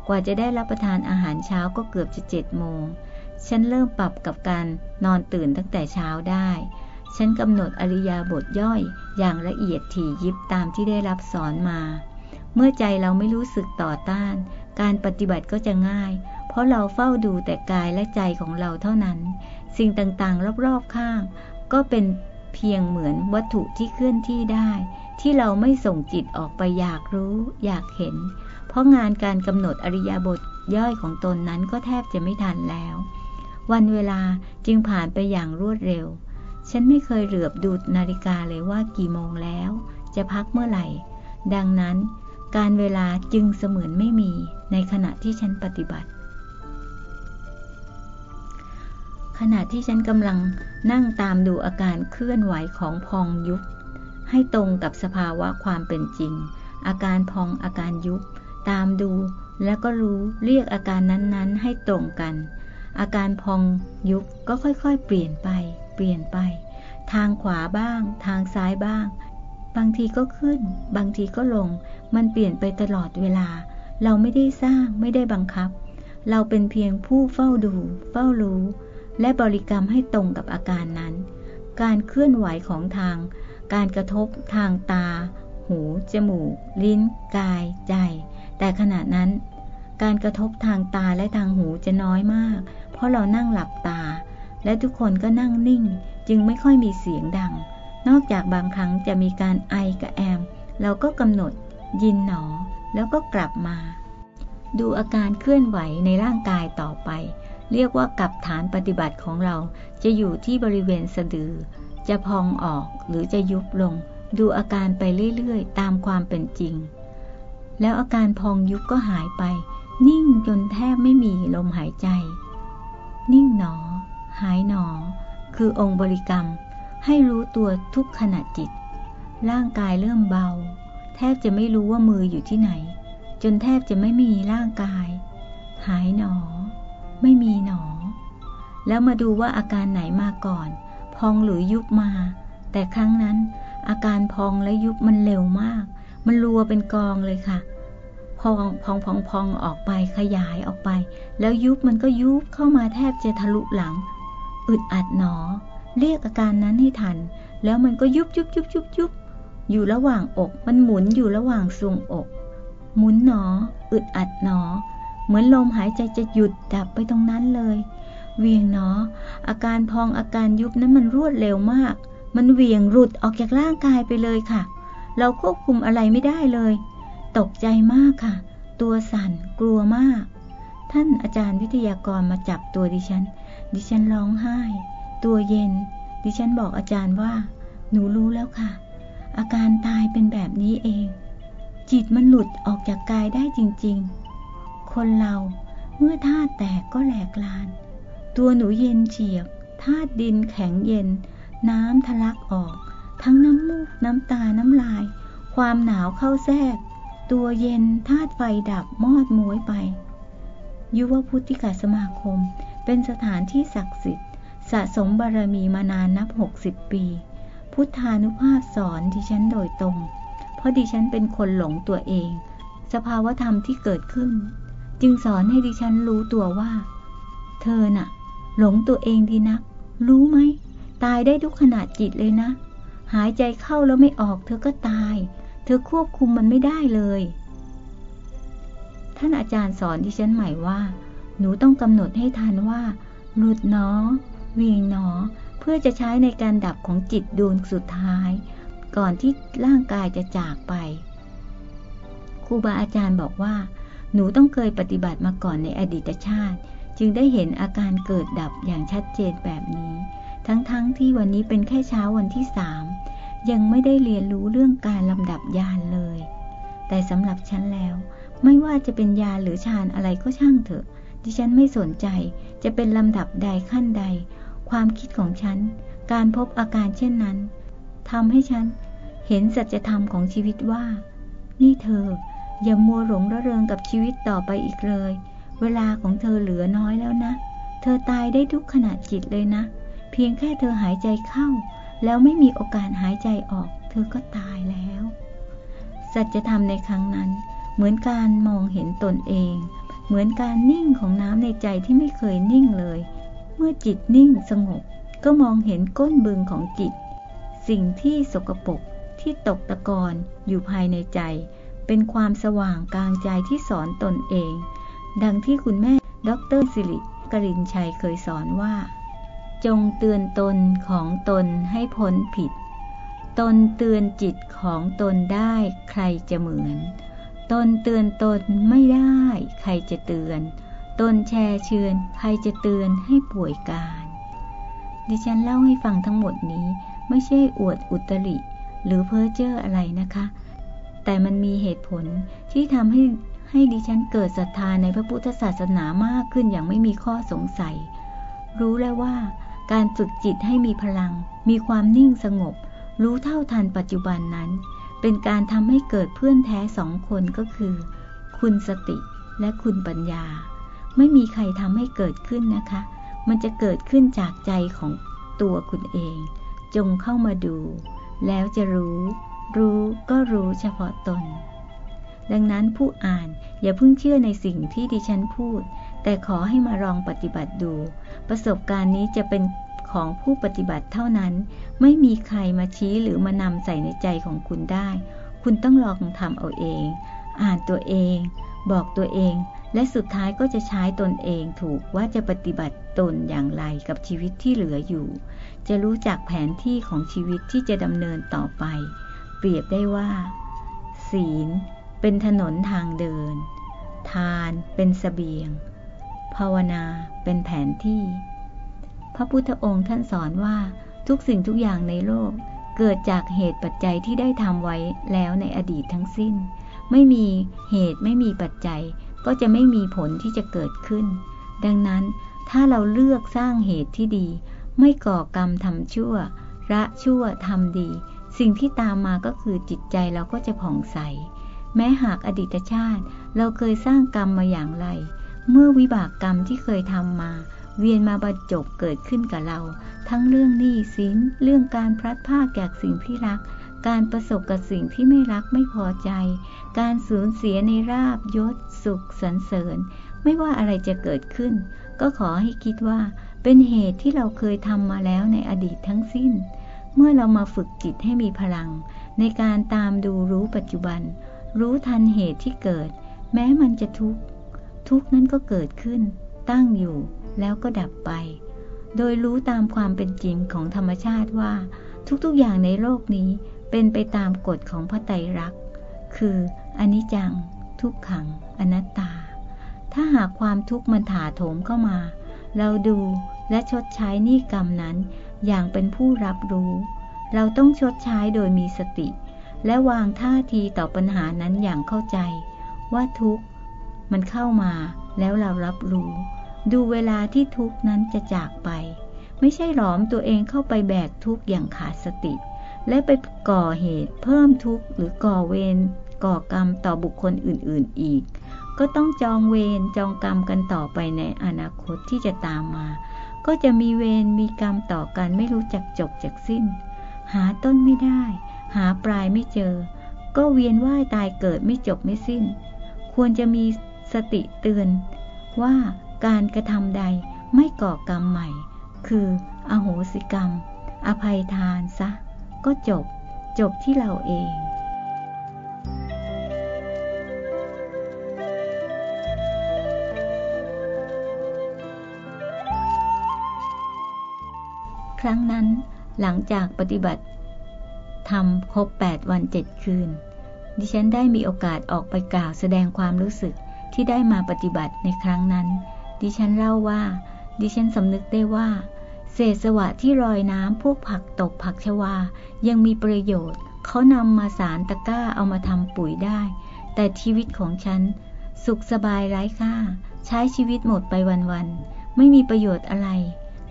กว่าจะได้รับประทานอาหารเช้าก็เกือบจะเจ็ดโมงฉันเริ่มปรับกับการนอนตื่นตั้งแต่เช้าได้ ฉันกำหนดอริยาบทย่อยอย่างละเอียดถี่ยิบตามที่ได้รับสอนมา เมื่อใจเราไม่รู้สึกต่อต้าน การปฏิบัติก็จะง่าย เพราะเราเฝ้าดูแต่กายและใจของเราเท่านั้น สิ่งต่างๆ รอบๆข้าง ก็เป็น เพียงเหมือนวัตถุที่เคลื่อนที่ได้ ที่เราไม่ส่งจิตออกไปอยากรู้ อยากเห็น เพราะงานการกำหนดอริยบทย่อยของตนนั้นก็แทบจะไม่ทันแล้ว วันเวลาจึงผ่านไปอย่างรวดเร็ว ฉันไม่เคยเหลือบดูนาฬิกาเลยว่ากี่โมงแล้ว จะพักเมื่อไหร่ ดังนั้น การเวลาจึงเสมือนไม่มีในขณะที่ฉันปฏิบัติ ขณะที่ฉันกำลังนั่งตามดูอาการเคลื่อนไหวของพองยุบ ให้ตรงกับสภาวะความเป็นจริง อาการพองอาการยุบ ตามดูแล้วก็รู้เรียกอาการนั้นๆ ให้ตรงกัน อาการพองยุบก็ค่อยๆ เปลี่ยนไป เปลี่ยนไป ทางขวาบ้าง ทางซ้ายบ้าง บางทีก็ขึ้น บางทีก็ลง มันเปลี่ยนไปตลอดเวลา เราไม่ได้สร้างไม่ได้บังคับ เราเป็นเพียงผู้เฝ้าดู เฝ้ารู้ และบริกรรมให้ตรงกับอาการนั้น การเคลื่อนไหวของทาง การกระทบทางตา หู จมูก ลิ้น กาย ใจ แต่ขณะนั้น การกระทบทางตาและทางหูจะน้อยมาก เพราะเรานั่งหลับตา และทุกคนก็นั่งนิ่ง จึงไม่ค่อยมีเสียงดัง นอกจากบางครั้งจะมีการไอกระแอม เราก็กำหนด ยินหนอ แล้วก็กลับมา ดูอาการเคลื่อนไหวในร่างกายต่อไป เรียกว่ากับฐานปฏิบัติของเราจะอยู่ที่บริเวณสะดือ จะพองออกหรือจะยุบลง ดูอาการไปเรื่อยๆ ตามความเป็นจริง แล้วอาการพองยุบก็หายไป นิ่งจนแทบไม่มีลมหายใจ นิ่งหนอ หายหนอ คือองค์บริกรรม ให้รู้ตัวทุกขณะจิต ร่างกายเริ่มเบา แทบจะไม่รู้ว่ามืออยู่ที่ไหน จนแทบจะไม่มีร่างกาย หายหนอ ไม่มีหนอ แล้วมาดูว่าอาการไหนมาก่อน พองหรือยุบมา แต่ครั้งนั้น อาการพองและยุบมันเร็วมาก มันรัวเป็นกองเลยค่ะ พองพองพองพองออกไปขยายออกไป แล้วยุบมันก็ยุบเข้ามาแทบจะทะลุหลัง อึดอัดหนอ เรียกอาการนั้นให้ทัน แล้วมันก็ยุบยุบยุบยุบยุบอยู่ระหว่างอก มันหมุนอยู่ระหว่างทรวงอก หมุนหนอ อึดอัดหนอ เหมือนลมหายใจจะหยุดดับไปตรงนั้นเลย เวียงหนอ อาการพองอาการยุบนั้นมันรวดเร็วมาก มันเวียงรุดออกจากร่างกายไปเลยค่ะ เราควบคุมอะไรไม่ได้เลย ตกใจมากค่ะ ตัวสั่นกลัวมาก ท่านอาจารย์วิทยากรมาจับตัวดิฉัน ดิฉันร้องไห้ ตัวเย็น ดิฉันบอกอาจารย์ว่า หนูรู้แล้วค่ะ อาการตายเป็นแบบนี้เองจิตมันหลุดออกจากกายได้จริง ๆ คนเรา เมื่อธาตุแตกก็แหลกลาน ตัวหนูเย็นเฉียบธาตุดินแข็งเย็น น้ำทะลักออก ทั้งน้ำมูกน้ำตาน้ำลาย ความหนาวเข้าแทรก ตัวเย็นธาตุไฟดับมอดม้วยไป ยุวพุทธิกาสมาคม เป็นสถานที่ศักดิ์สิทธิ์สะสมบารมีมานานนับ 60 ปี พุทธานุภาพสอนดิฉันโดยตรง เพราะดิฉันเป็นคนหลงตัวเอง สภาวธรรมที่เกิดขึ้น จึงสอนให้ดิฉันรู้ตัวว่า เธอน่ะ หลงตัวเองดีนัก รู้ไหม ตายได้ทุกขณะจิตเลยนะ หายใจเข้าแล้วไม่ออกเธอก็ตาย เธอควบคุมมันไม่ได้เลย ท่านอาจารย์สอนดิฉันใหม่ว่า หนูต้องกำหนดให้ทันว่า หลุดเนอ เวียงเนอ เพื่อจะใช้ในการดับของจิตดวงสุดท้าย ก่อนที่ร่างกายจะจากไปครูบาอาจารย์บอกว่า หนูต้องเคยปฏิบัติมาก่อนในอดีตชาติ จึงได้เห็นอาการเกิดดับอย่างชัดเจนแบบนี้ ทั้งๆทที่วันนี้เป็นแค่เช้าวันที่สามยังไม่ได้เรียนรู้เรื่องการลำดับยานเลย แต่สำหรับฉันแล้ว ไม่ว่าจะเป็นยานหรือฌานอะไรก็ช่างเถอะ ดิฉันไม่สนใจจะเป็นลำดับใดขั้นใด ความคิดของฉัน การพบอาการเช่นนั้นทำให้ฉันเห็นสัจธรรมของชีวิตว่า นี่เธอ อย่ามัวหลงระเริงกับชีวิตต่อไปอีกเลย เวลาของเธอเหลือน้อยแล้วนะ เธอตายได้ทุกขณะจิตเลยนะ เพียงแค่เธอหายใจเข้า แล้วไม่มีโอกาสหายใจออก เธอก็ตายแล้ว สัจธรรมในครั้งนั้น เหมือนการมองเห็นตนเอง เหมือนการนิ่งของน้ำในใจที่ไม่เคยนิ่งเลย เมื่อจิตนิ่งสงบ ก็มองเห็นก้นบึงของจิต สิ่งที่สกปรกที่ตกตะกอนอยู่ภายในใจ เป็นความสว่างกลางใจที่สอนตนเอง ดังที่คุณแม่ดรสิริกรินชัยเคยสอนว่า จงเตือนตนของตนให้พ้นผิด ตนเตือนจิตของตนได้ใครจะเหมือน ตนเตือนตนไม่ได้ใครจะเตือน ตนแชร์เชือนใครจะเตือนให้ป่วยการ ดิฉันเล่าให้ฟังทั้งหมดนี้ไม่ใช่อวดอุตริ หรือเพ้อเจ้ออะไรนะคะ แต่มันมีเหตุผลที่ทำให้ให้ดิฉันเกิดศรัทธาในพระพุทธศาสนามากขึ้นอย่างไม่มีข้อสงสัย รู้แล้วว่าการฝึกจิตให้มีพลัง มีความนิ่งสงบ รู้เท่าทันปัจจุบันนั้น เป็นการทำให้เกิดเพื่อนแท้สองคนก็คือ คุณสติและคุณปัญญา ไม่มีใครทำให้เกิดขึ้นนะคะ มันจะเกิดขึ้นจากใจของตัวคุณเอง จงเข้ามาดู แล้วจะรู้ รู้ก็รู้เฉพาะตน ดังนั้นผู้อ่านอย่าเพิ่งเชื่อในสิ่งที่ดิฉันพูด แต่ขอให้มาลองปฏิบัติดู ประสบการณ์นี้จะเป็นของผู้ปฏิบัติเท่านั้น ไม่มีใครมาชี้หรือมานำใส่ในใจของคุณได้ คุณต้องลองทำเอาเอง อ่านตัวเอง บอกตัวเอง และสุดท้ายก็จะใช้ตนเองถูกว่าจะปฏิบัติตนอย่างไรกับชีวิตที่เหลืออยู่ จะรู้จักแผนที่ของชีวิตที่จะดำเนินต่อไป รียบได้ว่า ศีลเป็นถนนทางเดิน ทานเป็นสเสบียง ภาวนาเป็นแผนที่ พระพุทธองค์ท่านสอนว่าทุกสิ่งทุกอย่างในโลกเกิดจากเหตุปัจจัยที่ได้ทำไว้แล้วในอดีตทั้งสิ้น ไม่มีเหตุไม่มีปัจจัย ก็จะไม่มีผลที่จะเกิดขึ้น ดังนั้นถ้าเราเลือกสร้างเหตุที่ดี ไม่ก่อกรรมทำชั่ว ระชั่วทำดี สิ่งที่ตามมาก็คือจิตใจเราก็จะผ่องใส แม้หากอดีตชาติ เราเคยสร้างกรรมมาอย่างไร เมื่อวิบากกรรมที่เคยทำมา เวียนมาบรรจบเกิดขึ้นกับเรา ทั้งเรื่องหนี้สินเรื่องการพลัดพรากจากสิ่งที่รัก การประสบกับสิ่งที่ไม่รักไม่พอใจ การสูญเสียในราบยศ สุขสรรเสริญ ไม่ว่าอะไรจะเกิดขึ้น ก็ขอให้คิดว่าเป็นเหตุที่เราเคยทำมาแล้วในอดีตทั้งสิ้น เมื่อเรามาฝึกจิตให้มีพลัง ในการตามดูรู้ปัจจุบัน รู้ทันเหตุที่เกิด แม้มันจะทุกข์ ทุกข์นั้นก็เกิดขึ้น ตั้งอยู่แล้วก็ดับไป โดยรู้ตามความเป็นจริงของธรรมชาติว่า ทุกๆอย่างในโลกนี้เป็นไปตามกฎของพระไตรลักษณ์ คืออนิจจัง ทุกขัง อนัตตา ถ้าหากความทุกข์มันถาโถมเข้ามา เราดูและชดใช้นี่กรรมนั้น อย่างเป็นผู้รับรู้ เราต้องชดใช้โดยมีสติ และวางท่าทีต่อปัญหานั้นอย่างเข้าใจ ว่าทุกข์มันเข้ามาแล้วเรารับรู้ ดูเวลาที่ทุกนั้นจะจากไป ไม่ใช่หลอมตัวเองเข้าไปแบกทุกอย่างขาดสติ และไปก่อเหตุเพิ่มทุกข์หรือก่อเวรก่อกรรมต่อบุคคลอื่น ๆ อีก ก็ต้องจองเวรจองกรรมกันต่อไปในอนาคตที่จะตามมา ก็จะมีเวรมีกรรมต่อกันไม่รู้จักจบจากสิ้น หาต้นไม่ได้ หาปลายไม่เจอ ก็เวียนว่ายตายเกิดไม่จบไม่สิ้น ควรจะมีสติเตือนว่าการกระทำใดไม่ก่อกรรมใหม่ คืออโหสิกรรม อภัยทานซะ ก็จบ จบที่เราเอง ครั้งนั้นหลังจากปฏิบัติทำครบ 8 วัน 7 คืน ดิฉันได้มีโอกาสออกไปกล่าวแสดงความรู้สึกที่ได้มาปฏิบัติในครั้งนั้น ดิฉันเล่าว่า ดิฉันสำนึกได้ว่า เศษสวะที่รอยน้ำพวกผักตกผักชวา ยังมีประโยชน์ เขานำมาสารตะกร้าเอามาทำปุ๋ยได้ แต่ชีวิตของฉัน สุขสบายไร้ค่า ใช้ชีวิตหมดไปวันๆไม่มีประโยชน์อะไร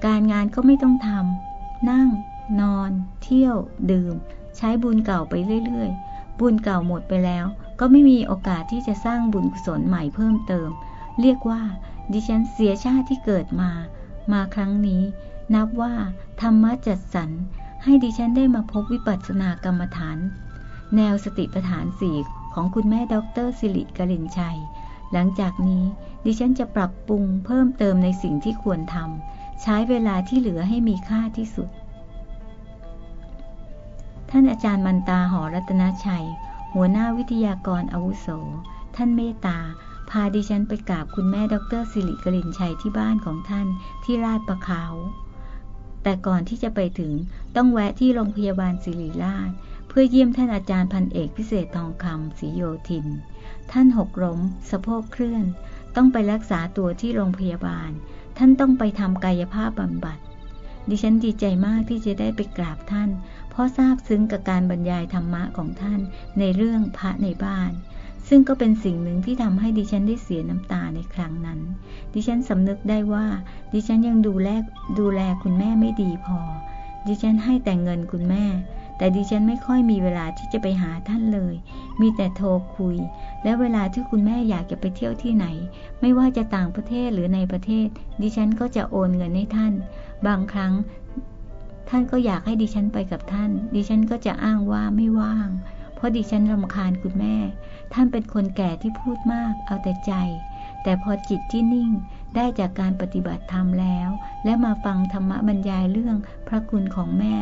การงานก็ไม่ต้องทำนั่ง นอน เที่ยว ดื่ม ใช้บุญเก่าไปเรื่อยๆ บุญเก่าหมดไปแล้ว ก็ไม่มีโอกาสที่จะสร้างบุญกุศลใหม่เพิ่มเติม เรียกว่า ดิฉันเสียชาติที่เกิดมา มาครั้งนี้ นับว่า ธรรมะจัดสรรให้ดิฉันได้มาพบวิปัสสนากรรมฐาน แนวสติปัฏฐานสี่ของคุณแม่ด็อกเตอร์สิริกรินชัย หลังจากนี้ดิฉันจะปรับปรุงเพิ่มเติมในสิ่งที่ควรทำ ใช้เวลาที่เหลือให้มีค่าที่สุด ท่านอาจารย์มันตาหอรัตนชัย หัวหน้าวิทยากรอาวุโส ท่านเมตตา พาดิฉันไปกราบคุณแม่ดร.สิริกรินชัยที่บ้านของท่านที่ลาดปลาเค้า แต่ก่อนที่จะไปถึงต้องแวะที่โรงพยาบาลศิริราช เพื่อเยี่ยมท่านอาจารย์พันเอกพิเศษทองคำศรีโยธิน ท่านหกล้ม สะโพกเคลื่อน ต้องไปรักษาตัวที่โรงพยาบาล ท่านต้องไปทำกายภาพบำบัด ดิฉันดีใจมากที่จะได้ไปกราบท่าน เพราะทราบซึ้งกับการบรรยายธรรมะของท่านในเรื่องพระในบ้าน ซึ่งก็เป็นสิ่งหนึ่งที่ทำให้ดิฉันได้เสียน้ำตาในครั้งนั้น ดิฉันสำนึกได้ว่า ดิฉันยังดูแลดูแลคุณแม่ไม่ดีพอ ดิฉันให้แต่เงินคุณแม่ แต่ดิฉันไม่ค่อยมีเวลาที่จะไปหาท่านเลย มีแต่โทรคุย และเวลาที่คุณแม่อยากจะไปเที่ยวที่ไหน ไม่ว่าจะต่างประเทศหรือในประเทศ ดิฉันก็จะโอนเงินให้ท่าน บางครั้ง ท่านก็อยากให้ดิฉันไปกับท่าน ดิฉันก็จะอ้างว่าไม่ว่าง เพราะดิฉันรำคาญคุณแม่ ท่านเป็นคนแก่ที่พูดมาก เอาแต่ใจ แต่พอจิตที่นิ่งได้จากการปฏิบัติธรรมแล้ว และมาฟังธรรมบรรยายเรื่องพระคุณของแม่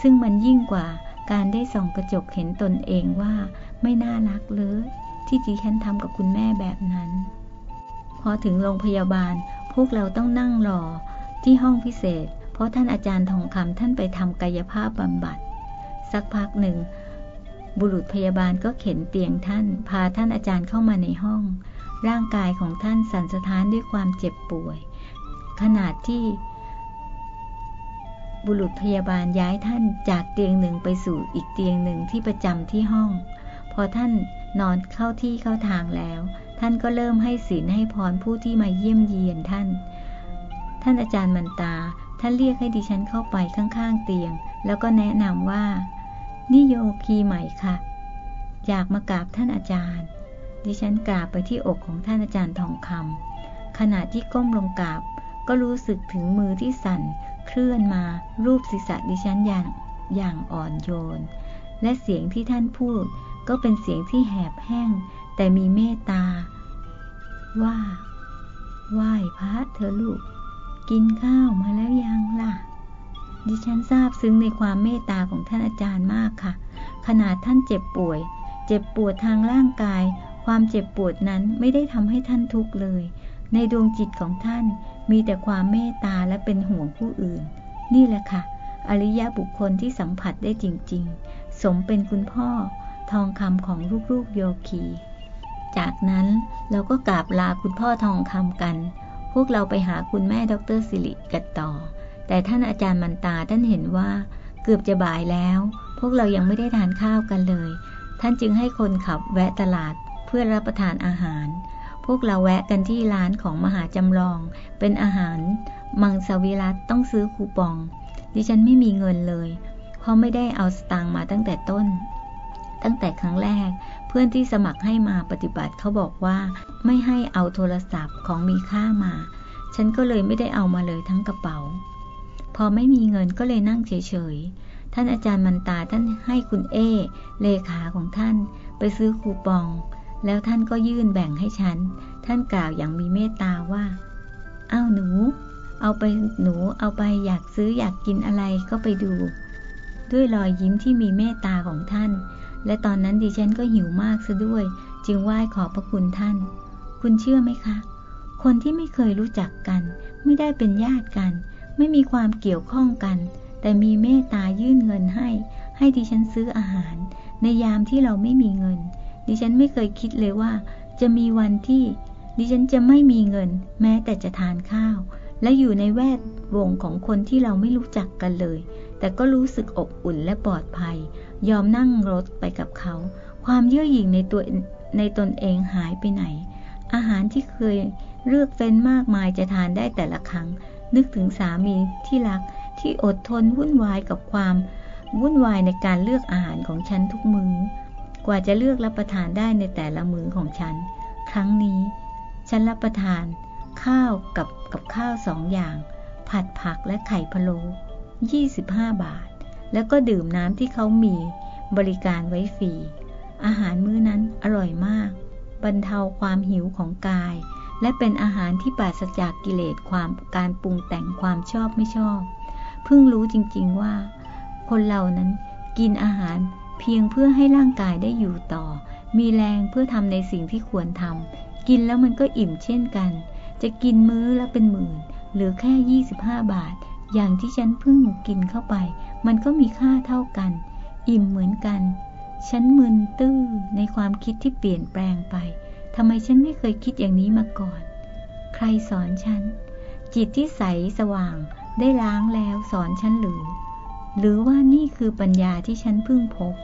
ซึ่งมันยิ่งกว่าการได้ส่องกระจกเห็นตนเองว่าไม่น่ารักเลย ที่ดิฉันทำกับคุณแม่แบบนั้น พอถึงโรงพยาบาลพวกเราต้องนั่งรอที่ห้องพิเศษ เพราะท่านอาจารย์ทองคำท่านไปทำกายภาพบำบัด สักพักหนึ่ง บุรุษพยาบาลก็เข็นเตียงท่าน พาท่านอาจารย์เข้ามาในห้อง ร่างกายของท่านสั่นสะท้านด้วยความเจ็บป่วย ขนาดที่ บุรุษพยาบาลย้ายท่านจากเตียงหนึ่งไปสู่อีกเตียงหนึ่งที่ประจำที่ห้อง พอท่านนอนเข้าที่เข้าทางแล้ว ท่านก็เริ่มให้ศีลให้พรผู้ที่มาเยี่ยมเยียนท่าน ท่านอาจารย์มันตา ท่านเรียกให้ดิฉันเข้าไปข้างๆเตียง แล้วก็แนะนำว่านี่โยคีใหม่ค่ะ อยากมากราบท่านอาจารย์ ดิฉันกราบไปที่อกของท่านอาจารย์ทองคำขณะที่ก้มลงกราบก็รู้สึกถึงมือที่สั่น เคลื่อนมารูปศีรษะดิฉันอย่างอย่างอ่อนโยน และเสียงที่ท่านพูดก็เป็นเสียงที่แหบแห้ง แต่มีเมตตา ว่าไหว้พระเธอลูก กินข้าวมาแล้วยังล่ะ ดิฉันทราบซึ้งในความเมตตาของท่านอาจารย์มากค่ะ ขนาดท่านเจ็บป่วย เจ็บปวดทางร่างกาย ความเจ็บปวดนั้นไม่ได้ทำให้ท่านทุกข์เลย ในดวงจิตของท่าน มีแต่ความเมตตาและเป็นห่วงผู้อื่น นี่แหละค่ะ อริยะบุคคลที่สัมผัสได้จริง ๆ สมเป็นคุณพ่อทองคำของลูกๆโยคี จากนั้นเราก็กราบลาคุณพ่อทองคำกัน พวกเราไปหาคุณแม่ดรสิริกันต่อ แต่ท่านอาจารย์มันตาท่านเห็นว่า เกือบจะบ่ายแล้ว พวกเรายังไม่ได้ทานข้าวกันเลย ท่านจึงให้คนขับแวะตลาดเพื่อรับประทานอาหาร พวกเราแวะกันที่ร้านของมหาจำลอง เป็นอาหารมังสวิรัตต้องซื้อคูปอง ดิฉันไม่มีเงินเลย เพราะไม่ได้เอาสตางค์มาตั้งแต่ต้น ตั้งแต่ครั้งแรก เพื่อนที่สมัครให้มาปฏิบัติเขาบอกว่าไม่ให้เอาโทรศัพท์ของมีค่ามา ฉันก็เลยไม่ได้เอามาเลยทั้งกระเป๋า พอไม่มีเงินก็เลยนั่งเฉยๆ ท่านอาจารย์มันตาท่านให้คุณเอเลขาของท่าน ไปซื้อคูปอง แล้วท่านก็ยื่นแบ่งให้ฉัน ท่านกล่าวอย่างมีเมตตาว่า เอ้าหนู เอาไปหนูเอาไปอยากซื้ออยากกินอะไรก็ไปดู ด้วยรอยยิ้มที่มีเมตตาของท่าน และตอนนั้นดิฉันก็หิวมากซะด้วย จึงไหว้ขอบพระคุณท่าน คุณเชื่อไหมคะ คนที่ไม่เคยรู้จักกัน ไม่ได้เป็นญาติกัน ไม่มีความเกี่ยวข้องกัน แต่มีเมตตายื่นเงินให้ ให้ดิฉันซื้ออาหาร ในยามที่เราไม่มีเงิน ดิฉันไม่เคยคิดเลยว่า จะมีวันที่ ดิฉันจะไม่มีเงิน แม้แต่จะทานข้าว และอยู่ในแวดวงของคนที่เราไม่รู้จักกันเลย แต่ก็รู้สึกอบอุ่นและปลอดภัย ยอมนั่งรถไปกับเขา ความเยื่อหยิ่งในตัวในตนเองหายไปไหน อาหารที่เคยเลือกเฟ้นมากมายจะทานได้แต่ละครั้ง นึกถึงสามีที่รักที่อดทนวุ่นวายกับความ วุ่นวายในการเลือกอาหารของฉันทุกมือ้อ กว่าจะเลือกรับประทานได้ในแต่ละมื้อของฉัน ครั้งนี้ ฉันรับประทาน ข้าวกับกับข้าวสองอย่าง ผัดผักและไข่พะโล้25 บาท แล้วก็ดื่มน้ำที่เขามีบริการไว้ฟรี อาหารมื้อนั้นอร่อยมาก บรรเทาความหิวของกาย และเป็นอาหารที่ปราศจากกิเลสความการปรุงแต่งความชอบไม่ชอบ เพิ่งรู้จริงๆว่า คนเรานั้นกินอาหาร เพียงเพื่อให้ร่างกายได้อยู่ต่อ มีแรงเพื่อทำในสิ่งที่ควรทำกินแล้วมันก็อิ่มเช่นกัน จะกินมื้อละเป็นหมื่นหรือแค่ 25 บาท อย่างที่ฉันเพิ่งกินเข้าไป มันก็มีค่าเท่ากัน อิ่มเหมือนกัน ฉันมึนตื้อในความคิดที่เปลี่ยนแปลงไปทำไมฉันไม่เคยคิดอย่างนี้มาก่อน ใครสอนฉัน จิตที่ใสสว่างได้ล้างแล้วสอนฉันหรือ หรือว่านี่คือปัญญาที่ฉันเพิ่งพบ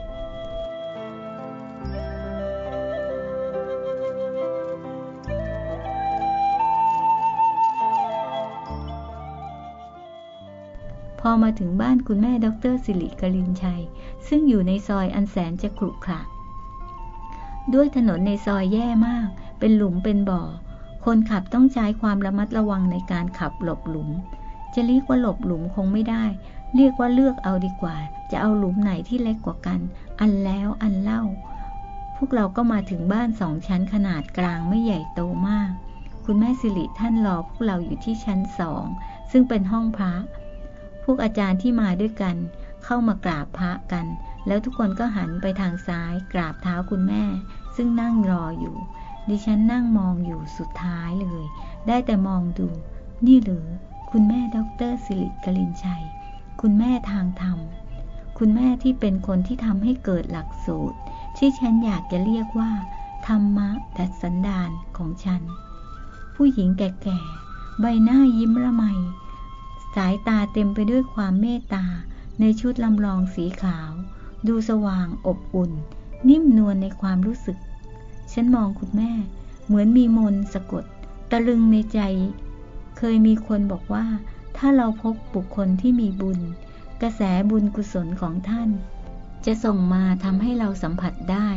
อมาถึงบ้านคุณแม่ดรสิริกลินชัย ซึ่งอยู่ในซอยอันแสนจะขรุขระด้วยถนนในซอยแย่มาก เป็นหลุมเป็นบ่อ คนขับต้องใช้ความระมัดระวังในการขับหลบหลุม จะเรียกว่าหลบหลุมคงไม่ได้ เรียกว่าเลือกเอาดีกว่า จะเอาหลุมไหนที่เล็กกว่ากัน อันแล้วอันเล่า พวกเราก็มาถึงบ้านสองชั้นขนาดกลางไม่ใหญ่โตมาก คุณแม่สิริท่านรอพวกเราอยู่ที่ชั้นสอง ซึ่งเป็นห้องพระ พวกอาจารย์ที่มาด้วยกัน เข้ามากราบพระกัน แล้วทุกคนก็หันไปทางซ้าย กราบเท้าคุณแม่ ซึ่งนั่งรออยู่ ดิฉันนั่งมองอยู่สุดท้ายเลย ได้แต่มองดู นี่หรือ คุณแม่ด็อกเตอร์สิริกรินชัย คุณแม่ทางธรรม คุณแม่ที่เป็นคนที่ทำให้เกิดหลักสูตร ที่ฉันอยากจะเรียกว่า ธรรมะดัดสันดานของฉัน ผู้หญิงแก่ๆ ใบหน้ายิ้มระไม สายตาเต็มไปด้วยความเมตตา ในชุดลำลองสีขาว ดูสว่างอบอุ่น นิ่มนวลในความรู้สึก ฉันมองคุณแม่ เหมือนมีมนสะกด ตะลึงในใจ เคยมีคนบอกว่า ถ้าเราพบบุคคลที่มีบุญ กระแสบุญกุศลของท่าน จะส่งมาทำให้เราสัมผัสได้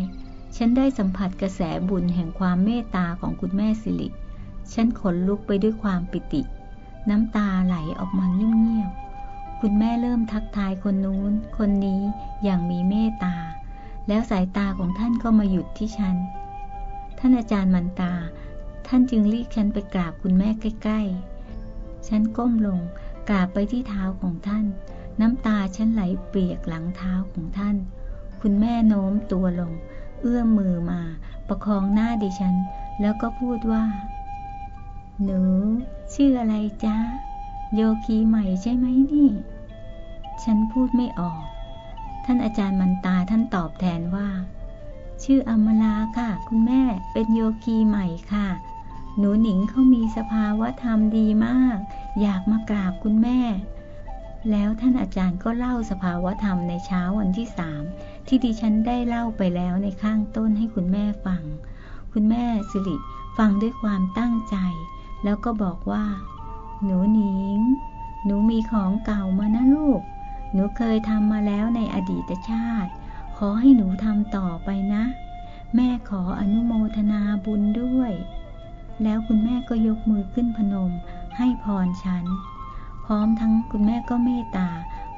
ฉันได้สัมผัสกระแสบุญแห่งความเมตตาของคุณแม่สิริฉันขนลุกไปด้วยความปิติ น้ำตาไหลออกมาเงียบๆคุณแม่เริ่มทักทายคนนู้น คนนี้อย่างมีเมตตา แล้วสายตาของท่านก็มาหยุดที่ฉัน ท่านอาจารย์มันตา ท่านจึงเรียกฉันไปกราบคุณแม่ใกล้ๆ ฉันก้มลงกราบไปที่เท้าของท่าน น้ำตาฉันไหลเปียกหลังเท้าของท่าน คุณแม่โน้มตัวลง เอื้อมมือมา ประคองหน้าดิฉัน แล้วก็พูดว่า หนู ชื่ออะไรจ๊ะ โยคีใหม่ใช่ไหมนี่ ฉันพูดไม่ออก ท่านอาจารย์มันตาท่านตอบแทนว่า ชื่ออมลาค่ะ คุณแม่เป็นโยคีใหม่ค่ะ หนูหนิงเขามีสภาวะธรรมดีมาก อยากมากราบคุณแม่ แล้วท่านอาจารย์ก็เล่าสภาวะธรรมในเช้าวันที่สามที่ดิฉันได้เล่าไปแล้วในข้างต้นให้คุณแม่ฟัง คุณแม่สิริฟังด้วยความตั้งใจ แล้วก็บอกว่า หนูหนิง หนูมีของเก่ามานะลูก หนูเคยทำมาแล้วในอดีตชาติ ขอให้หนูทำต่อไปนะ แม่ขออนุโมทนาบุญด้วย แล้วคุณแม่ก็ยกมือขึ้นพนม ให้พรฉัน พร้อมทั้งคุณแม่ก็เมตตา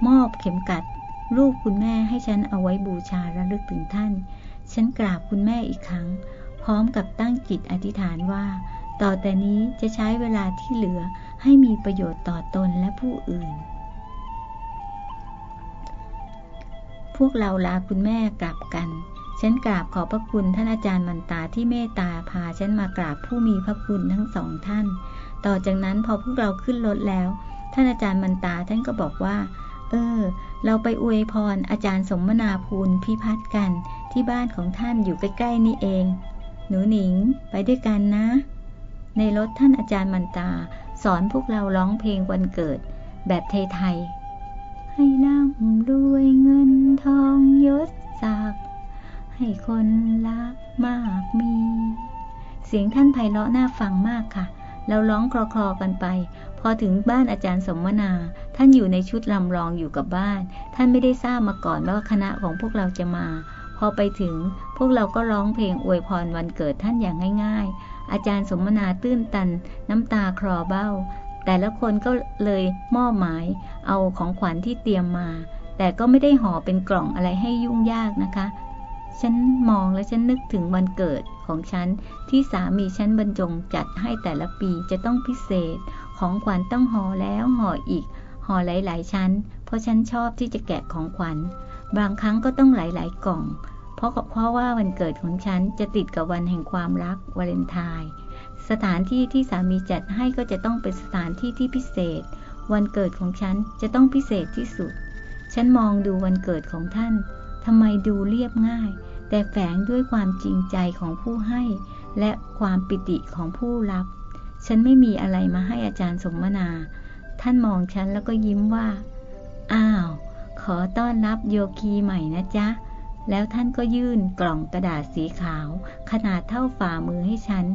มอบเข็มกัด รูปคุณแม่ให้ฉันเอาไว้บูชาระลึกถึงท่าน ฉันกราบคุณแม่อีกครั้ง พร้อมกับตั้งจิตอธิษฐานว่า ต่อแต่นี้จะใช้เวลาที่เหลือให้มีประโยชน์ต่อตนและผู้อื่น พวกเราลาคุณแม่กลับกัน ฉันกราบขอพระคุณท่านอาจารย์มันตาที่เมตตาพาฉันมากราบผู้มีพระคุณทั้งสองท่าน ต่อจากนั้นพอพวกเราขึ้นรถแล้ว ท่านอาจารย์มันตาท่านก็บอกว่า เออ เราไปอวยพรอาจารย์สมนาภูลพิพัฒน์กัน ที่บ้านของท่านอยู่ใกล้ๆนี่เอง หนูหนิง ไปด้วยกันนะ ในรถท่านอาจารย์มันตา สอนพวกเราร้องเพลงวันเกิด แบบไทยๆให้ร่ำรวยเงินทองยศศักดิ์ให้คนรักมากมี เสียงท่านไพเราะน่าฟังมากค่ะ เราร้องคลอๆกันไป พอถึงบ้านอาจารย์สมนา ท่านอยู่ในชุดลำลองอยู่กับบ้าน ท่านไม่ได้ทราบมาก่อนว่าคณะของพวกเราจะมา พอไปถึงพวกเราก็ร้องเพลงอวยพรวันเกิดท่านอย่างง่าย ๆ อาจารย์สมนาตื้นตัน น้ำตาคลอเบ้า แต่ละคนก็เลยมอบหมายเอาของขวัญที่เตรียมมา แต่ก็ไม่ได้ห่อเป็นกล่องอะไรให้ยุ่งยากนะคะ ฉันมองและฉันนึกถึงวันเกิดของฉันที่สามีฉันบรรจงจัดให้แต่ละปีจะต้องพิเศษ ของขวัญต้องห่อแล้วห่ออีก ห่อหลาย ๆ ชั้น เพราะฉันชอบที่จะแกะของขวัญ บางครั้งก็ต้องหลาย ๆ กล่อง เพราะเพราะว่าวันเกิดของฉันจะติดกับวันแห่งความรักวาเลนไทน์สถานที่ที่สามีจัดให้ก็จะต้องเป็นสถานที่ที่พิเศษ วันเกิดของฉันจะต้องพิเศษที่สุด ฉันมองดูวันเกิดของท่านทำไมดูเรียบง่าย แต่แฝงด้วยความจริงใจของผู้ให้ และความปิติของผู้รับ ฉันไม่มีอะไรมาให้อาจารย์สมนา ท่านมองฉันแล้วก็ยิ้มว่า อ้าว ขอต้อนรับโยคีใหม่นะจ๊ะ แล้วท่านก็ยื่นกล่องกระดาษสีขาว ขนาดเท่าฝ่ามือให้ฉัน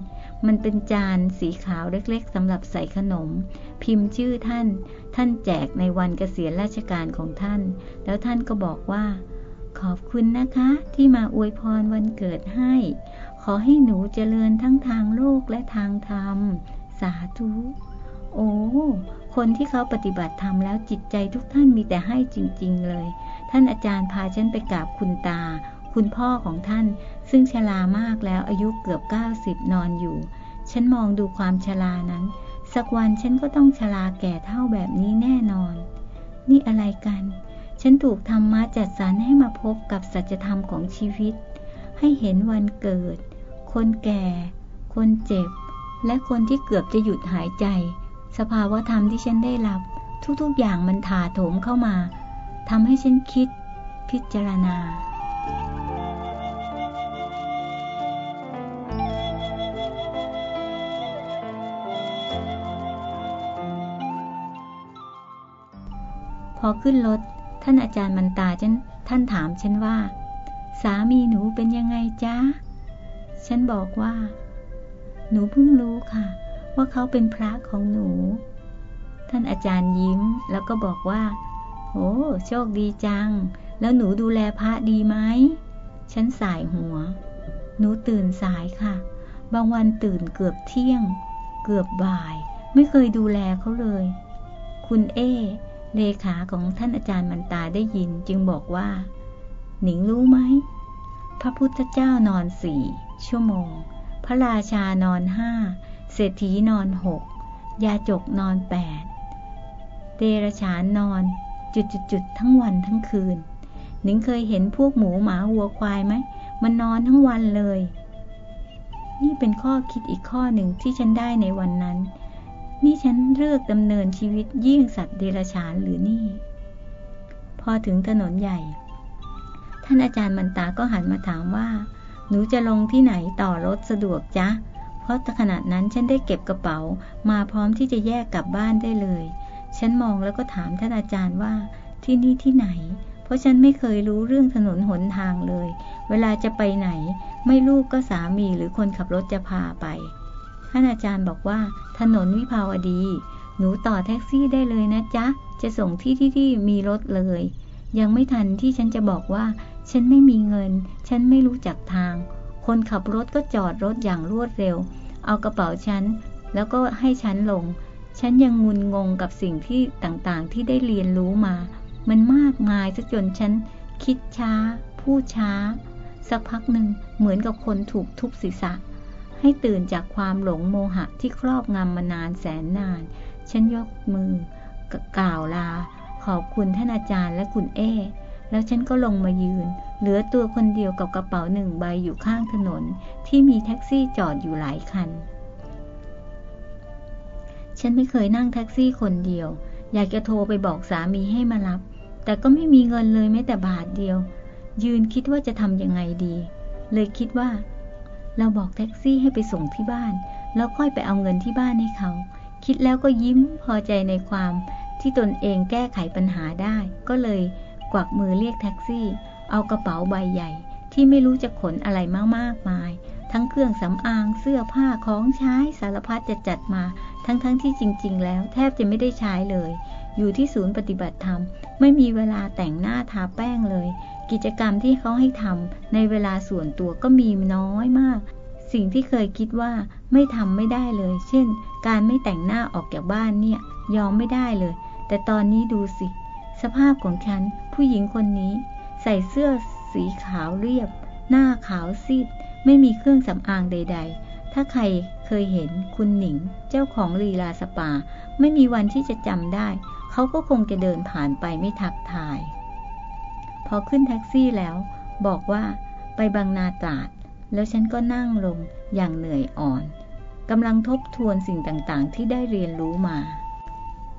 มันเป็นจานสีขาวเล็กๆสำหรับใส่ขนม พิมพ์ชื่อท่าน ท่านแจกในวันเกษียณราชการของท่าน แล้วท่านก็บอกว่า ขอบคุณนะคะ ที่มาอวยพรวันเกิดให้ ขอให้หนูเจริญทั้งทางโลกและทางธรรม สาธุโอ้ คนที่เขาปฏิบัติธรรมแล้วจิตใจทุกท่านมีแต่ให้จริง ๆ เลย ท่านอาจารย์พาฉันไปกราบคุณตา คุณพ่อของท่าน ซึ่งชรามากแล้วอายุเกือบ 90 นอนอยู่ ฉันมองดูความชรานั้น สักวันฉันก็ต้องชราแก่เท่าแบบนี้แน่นอน นี่อะไรกัน ฉันถูกธรรมะจัดสรรให้มาพบกับสัจธรรมของชีวิต ให้เห็นวันเกิด คนแก่ คนเจ็บ และคนที่เกือบจะหยุดหายใจ สภาวะธรรมที่ฉันได้รับ ทุกๆอย่างมันถาโถมเข้ามา ทำให้ฉันคิดพิจารณา พอขึ้นรถท่านอาจารย์มันตาฉันท่านถามฉันว่า สามีหนูเป็นยังไงจ๊ะ ฉันบอกว่า หนูเพิ่งรู้ค่ะ ว่าเขาเป็นพระของหนู ท่านอาจารย์ยิ้มแล้วก็บอกว่า โอ้โชคดีจัง แล้วหนูดูแลพระดีไหม ฉันสายหัว หนูตื่นสายค่ะ บางวันตื่นเกือบเที่ยง เกือบบ่าย ไม่เคยดูแลเขาเลย คุณเอเลขาของท่านอาจารย์มันตาได้ยินจึงบอกว่า หนิงรู้ไหม พระพุทธเจ้านอนสี่ชั่วโมง พระราชานอนห้าเศรษฐีนอนหกยาจกนอนแปดเดรฉานนอน จุดๆทั้งวันทั้งคืน หนิงเคยเห็นพวกหมูหมาวัวควายไหม มันนอนทั้งวันเลย นี่เป็นข้อคิดอีกข้อหนึ่งที่ฉันได้ในวันนั้น นี่ฉันเลือกดำเนินชีวิตยิ่งสัตว์เดรัจฉานหรือนี่ พอถึงถนนใหญ่ ท่านอาจารย์มันตาก็หันมาถามว่า หนูจะลงที่ไหนต่อรถสะดวกจ๊ะ เพราะขณะนั้นฉันได้เก็บกระเป๋ามาพร้อมที่จะแยกกลับบ้านได้เลย ฉันมองแล้วก็ถามท่านอาจารย์ว่าที่นี่ที่ไหน เพราะฉันไม่เคยรู้เรื่องถนนหนทางเลย เวลาจะไปไหน ไม่ลูกก็สามีหรือคนขับรถจะพาไป ท่านอาจารย์บอกว่า ถนนวิภาวดี หนูต่อแท็กซี่ได้เลยนะจ๊ะ จะส่งที่ที่ที่มีรถเลย ยังไม่ทันที่ฉันจะบอกว่า ฉันไม่มีเงิน ฉันไม่รู้จักทาง คนขับรถก็จอดรถอย่างรวดเร็ว เอากระเป๋าฉัน แล้วก็ให้ฉันลง ฉันยังงุนงงกับสิ่งที่ต่างๆที่ได้เรียนรู้มา มันมากมายซะจนฉันคิดช้า พูดช้า สักพักหนึ่งเหมือนกับคนถูกทุบศีรษะ ให้ตื่นจากความหลงโมหะที่ครอบงำมานานแสนนาน ฉันยกมือกล่าวลา ขอบคุณท่านอาจารย์และคุณเอแล้วฉันก็ลงมายืน เหลือตัวคนเดียวกับกระเป๋าหนึ่งใบอยู่ข้างถนน ที่มีแท็กซี่จอดอยู่หลายคัน ฉันไม่เคยนั่งแท็กซี่คนเดียว อยากจะโทรไปบอกสามีให้มารับ แต่ก็ไม่มีเงินเลยแม้แต่บาทเดียว ยืนคิดว่าจะทำยังไงดี เลยคิดว่า เราบอกแท็กซี่ให้ไปส่งที่บ้าน แล้วค่อยไปเอาเงินที่บ้านให้เขา คิดแล้วก็ยิ้มพอใจในความที่ตนเองแก้ไขปัญหาได้ ก็เลยกวักมือเรียกแท็กซี่ เอากระเป๋าใบใหญ่ ที่ไม่รู้จะขนอะไรมากๆมาย ทั้งเครื่องสำอางเสื้อผ้าของใช้สารพัดจะจัดมา ทั้งๆทที่จริง ๆ แล้วแทบจะไม่ได้ใช้เลย อยู่ที่ศูนย์ปฏิบัติธรรม ไม่มีเวลาแต่งหน้าทาแป้งเลย กิจกรรมที่เขาให้ทำในเวลาส่วนตัวก็มีน้อยมาก สิ่งที่เคยคิดว่าไม่ทำไม่ได้เลย เช่น การไม่แต่งหน้าออกจากบ้านเนี่ย ยอมไม่ได้เลย แต่ตอนนี้ดูสิ สภาพของฉัน ผู้หญิงคนนี้ ใส่เสื้อสีขาวเรียบ หน้าขาวซีดไม่มีเครื่องสำอางใด ๆ ถ้าใครเคยเห็นคุณหนิง เจ้าของลีลาสปา ไม่มีวันที่จะจำได้ เขาก็คงจะเดินผ่านไปไม่ทักทาย พอขึ้นแท็กซี่แล้ว บอกว่าไปบางนาตราด แล้วฉันก็นั่งลงอย่างเหนื่อยอ่อนกำลังทบทวนสิ่งต่างๆ ที่ได้เรียนรู้มา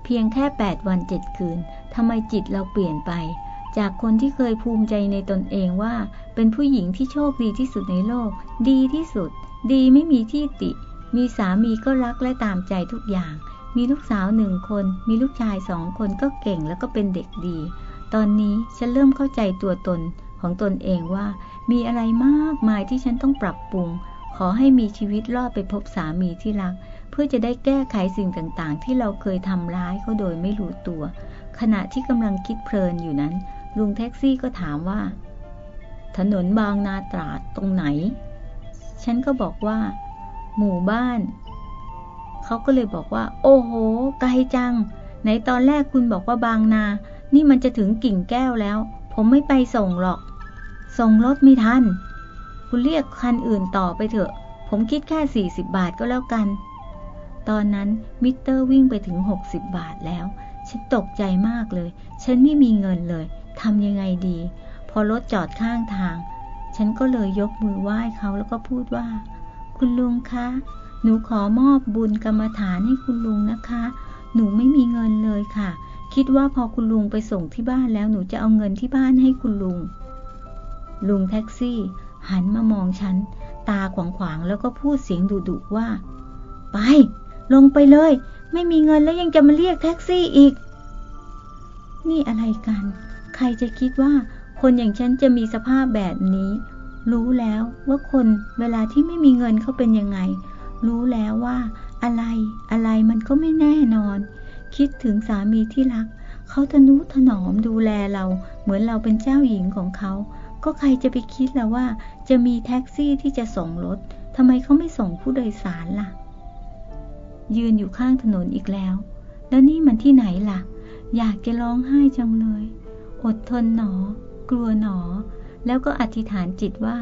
เพียงแค่ 8 วัน7คืนทำไมจิตเราเปลี่ยนไป จากคนที่เคยภูมิใจในตนเองว่า เป็นผู้หญิงที่โชคดีที่สุดในโลก ดีที่สุด ดีไม่มีที่ติ มีสามีก็รักและตามใจทุกอย่าง มีลูกสาวหนึ่งคน มีลูกชายสองคนก็เก่งแล้วก็เป็นเด็กดี ตอนนี้ฉันเริ่มเข้าใจตัวตนของตนเองว่า มีอะไรมากมายที่ฉันต้องปรับปรุง ขอให้มีชีวิตรอดไปพบสามีที่รัก เพื่อจะได้แก้ไขสิ่งต่างๆ ที่เราเคยทำร้ายเขาโดยไม่รู้ตัว ขณะที่กำลังคิดเพลินอยู่นั้น ลุงแท็กซี่ก็ถามว่า ถนนบางนาตราดตรงไหน ฉันก็บอกว่า หมู่บ้าน เขาก็เลยบอกว่า โอ้โห ไกลจัง ไหนตอนแรกคุณบอกว่าบางนา นี่มันจะถึงกิ่งแก้วแล้ว ผมไม่ไปส่งหรอก ส่งรถไม่ทัน คุณเรียกคันอื่นต่อไปเถอะ ผมคิดแค่ 40 บาทก็แล้วกัน ตอนนั้นมิเตอร์วิ่งไปถึง 60 บาทแล้ว ฉันตกใจมากเลย ฉันไม่มีเงินเลยทำยังไงดี พอรถจอดข้างทาง ฉันก็เลยยกมือไหว้เขาแล้วก็พูดว่า คุณลุงคะ หนูขอมอบบุญกรรมฐานให้คุณลุงนะคะ หนูไม่มีเงินเลยค่ะ คิดว่าพอคุณลุงไปส่งที่บ้านแล้วหนูจะเอาเงินที่บ้านให้คุณลุง ลุงแท็กซี่ หันมามองฉัน ตาขวางๆแล้วก็พูดเสียงดุๆว่า ไป ลงไปเลย ไม่มีเงินแล้วยังจะมาเรียกแท็กซี่อีก นี่อะไรกัน ใครจะคิดว่า คนอย่างฉันจะมีสภาพแบบนี้ รู้แล้วว่าคนเวลาที่ไม่มีเงินเขาเป็นยังไง รู้แล้วว่าอะไรอะไรมันก็ไม่แน่นอน คิดถึงสามีที่รัก เขาทนุถนอมดูแลเรา เหมือนเราเป็นเจ้าหญิงของเขา ก็ใครจะไปคิดแล้วว่า จะมีแท็กซี่ที่จะส่งรถทำไมเขาไม่ส่งผู้โดยสารล่ะ ยืนอยู่ข้างถนนอีกแล้ว แล้วนี่มันที่ไหนล่ะ อยากจะร้องไห้จังเลย อดทนหนอ กลัวหนอ แล้วก็อธิษฐานจิตว่า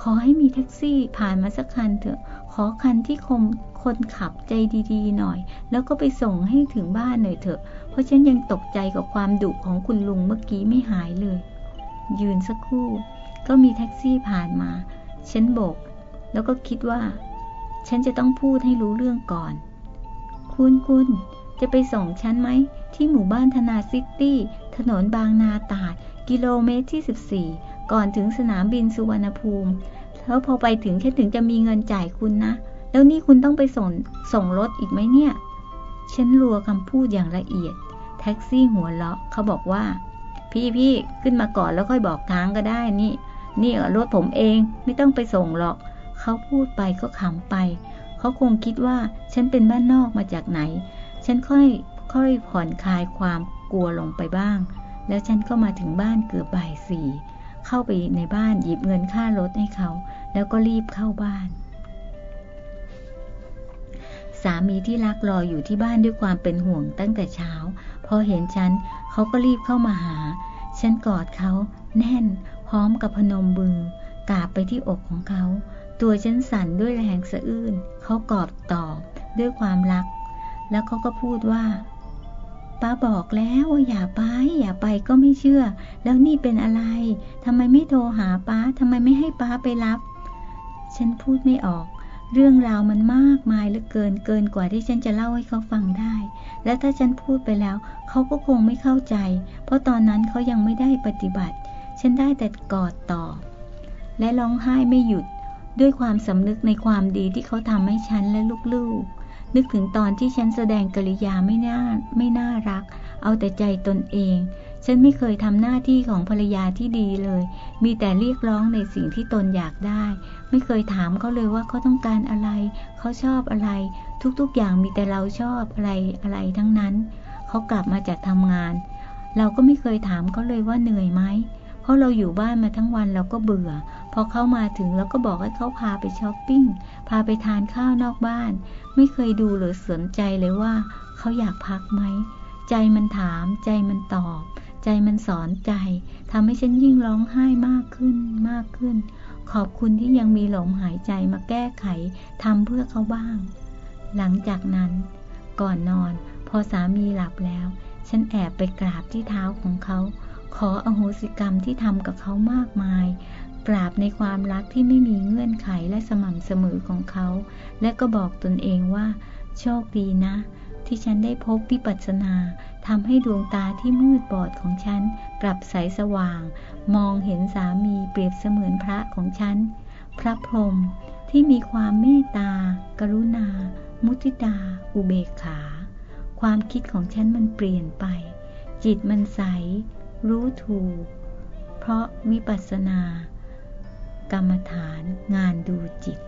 ขอให้มีแท็กซี่ผ่านมาสักคันเถอะ ขอคันที่คมคนขับใจดีๆ หน่อย แล้วก็ไปส่งให้ถึงบ้านหน่อยเถอะ เพราะฉันยังตกใจกับความดุของคุณลุงเมื่อกี้ไม่หายเลย ยืนสักครู่ ก็มีแท็กซี่ผ่านมา ฉันโบก แล้วก็คิดว่า ฉันจะต้องพูดให้รู้เรื่องก่อน คุณคุณจะไปส่งฉันไหม ที่หมู่บ้านธนาซิตี้ ถนนบางนาตาด กิโลเมตรที่ 14 ก่อนถึงสนามบินสุวรรณภูมิแล้วพอไปถึงฉันถึงจะมีเงินจ่ายคุณนะ แล้วนี่คุณต้องไปส่งส่งรถอีกไหมเนี่ย ฉันรัวคำพูดอย่างละเอียด แท็กซี่หัวเราะเขาบอกว่า พี่พี่ขึ้นมาก่อนแล้วค่อยบอกทางก็ได้นี่ นี่รถผมเองไม่ต้องไปส่งหรอก เขาพูดไปก็ขำไป เขาคงคิดว่าฉันเป็นบ้านนอกมาจากไหน ฉันค่อยค่อยผ่อนคลายความกลัวลงไปบ้าง แล้วฉันก็มาถึงบ้านเกือบบ่ายสี่ เข้าไปในบ้านหยิบเงินค่ารถให้เขา แล้วก็รีบเข้าบ้าน สามีที่รักรออยู่ที่บ้านด้วยความเป็นห่วงตั้งแต่เช้า พอเห็นฉันเขาก็รีบเข้ามาหา ฉันกอดเขาแน่น พร้อมกับพนมบือกราบไปที่อกของเขา ตัวฉันสั่นด้วยแรงสะอื้นเขากอบตอบด้วยความรัก แล้วเขาก็พูดว่า ป้าบอกแล้วว่าอย่าไป อย่าไปก็ไม่เชื่อ แล้วนี่เป็นอะไรทำไมไม่โทรหาป้าทำไมไม่ให้ป้าไปรับ ฉันพูดไม่ออก เรื่องราวมันมากมายเหลือเกินเกินกว่าที่ฉันจะเล่าให้เขาฟังได้ และถ้าฉันพูดไปแล้ว เขาก็คงไม่เข้าใจ เพราะตอนนั้นเขายังไม่ได้ปฏิบัติ ฉันได้แต่กอดต่อ และร้องไห้ไม่หยุด ด้วยความสำนึกในความดีที่เขาทำให้ฉันและลูกๆ นึกถึงตอนที่ฉันแสดงกริยาไม่น่าไม่น่ารัก เอาแต่ใจตนเอง ฉันไม่เคยทำหน้าที่ของภรรยาที่ดีเลย มีแต่เรียกร้องในสิ่งที่ตนอยากได้ ไม่เคยถามเขาเลยว่าเขาต้องการอะไร เขาชอบอะไร ทุกๆอย่างมีแต่เราชอบอะไรอะไรทั้งนั้น เขากลับมาจากทำงาน เราก็ไม่เคยถามเขาเลยว่าเหนื่อยไหม เพราะเราอยู่บ้านมาทั้งวันเราก็เบื่อ พอเขามาถึงเราก็บอกให้เขาพาไปช้อปปิ้ง พาไปทานข้าวนอกบ้าน ไม่เคยดูหรือสนใจเลยว่า เขาอยากพักไหม ใจมันถาม ใจมันตอบ ใจมันสอนใจทำให้ฉันยิ่งร้องไห้มากขึ้นมากขึ้น ขอบคุณที่ยังมีลมหายใจมาแก้ไขทำเพื่อเขาบ้าง หลังจากนั้น ก่อนนอน พอสามีหลับแล้ว ฉันแอบไปกราบที่เท้าของเขา ขออโหสิกรรมที่ทำกับเขามากมายกราบในความรักที่ไม่มีเงื่อนไขและสม่ำเสมอของเขา และก็บอกตนเองว่า โชคดีนะ ที่ฉันได้พบวิปัสสนาทำให้ดวงตาที่มืดบอดของฉัน กลับใสสว่าง มองเห็นสามีเปรียบเสมือนพระของฉัน พระพรหมที่มีความเมตตา กรุณา มุทิตา อุเบกขา ความคิดของฉันมันเปลี่ยนไป จิตมันใส รู้ถูก เพราะวิปัสสนากรรมฐานงานดูจิต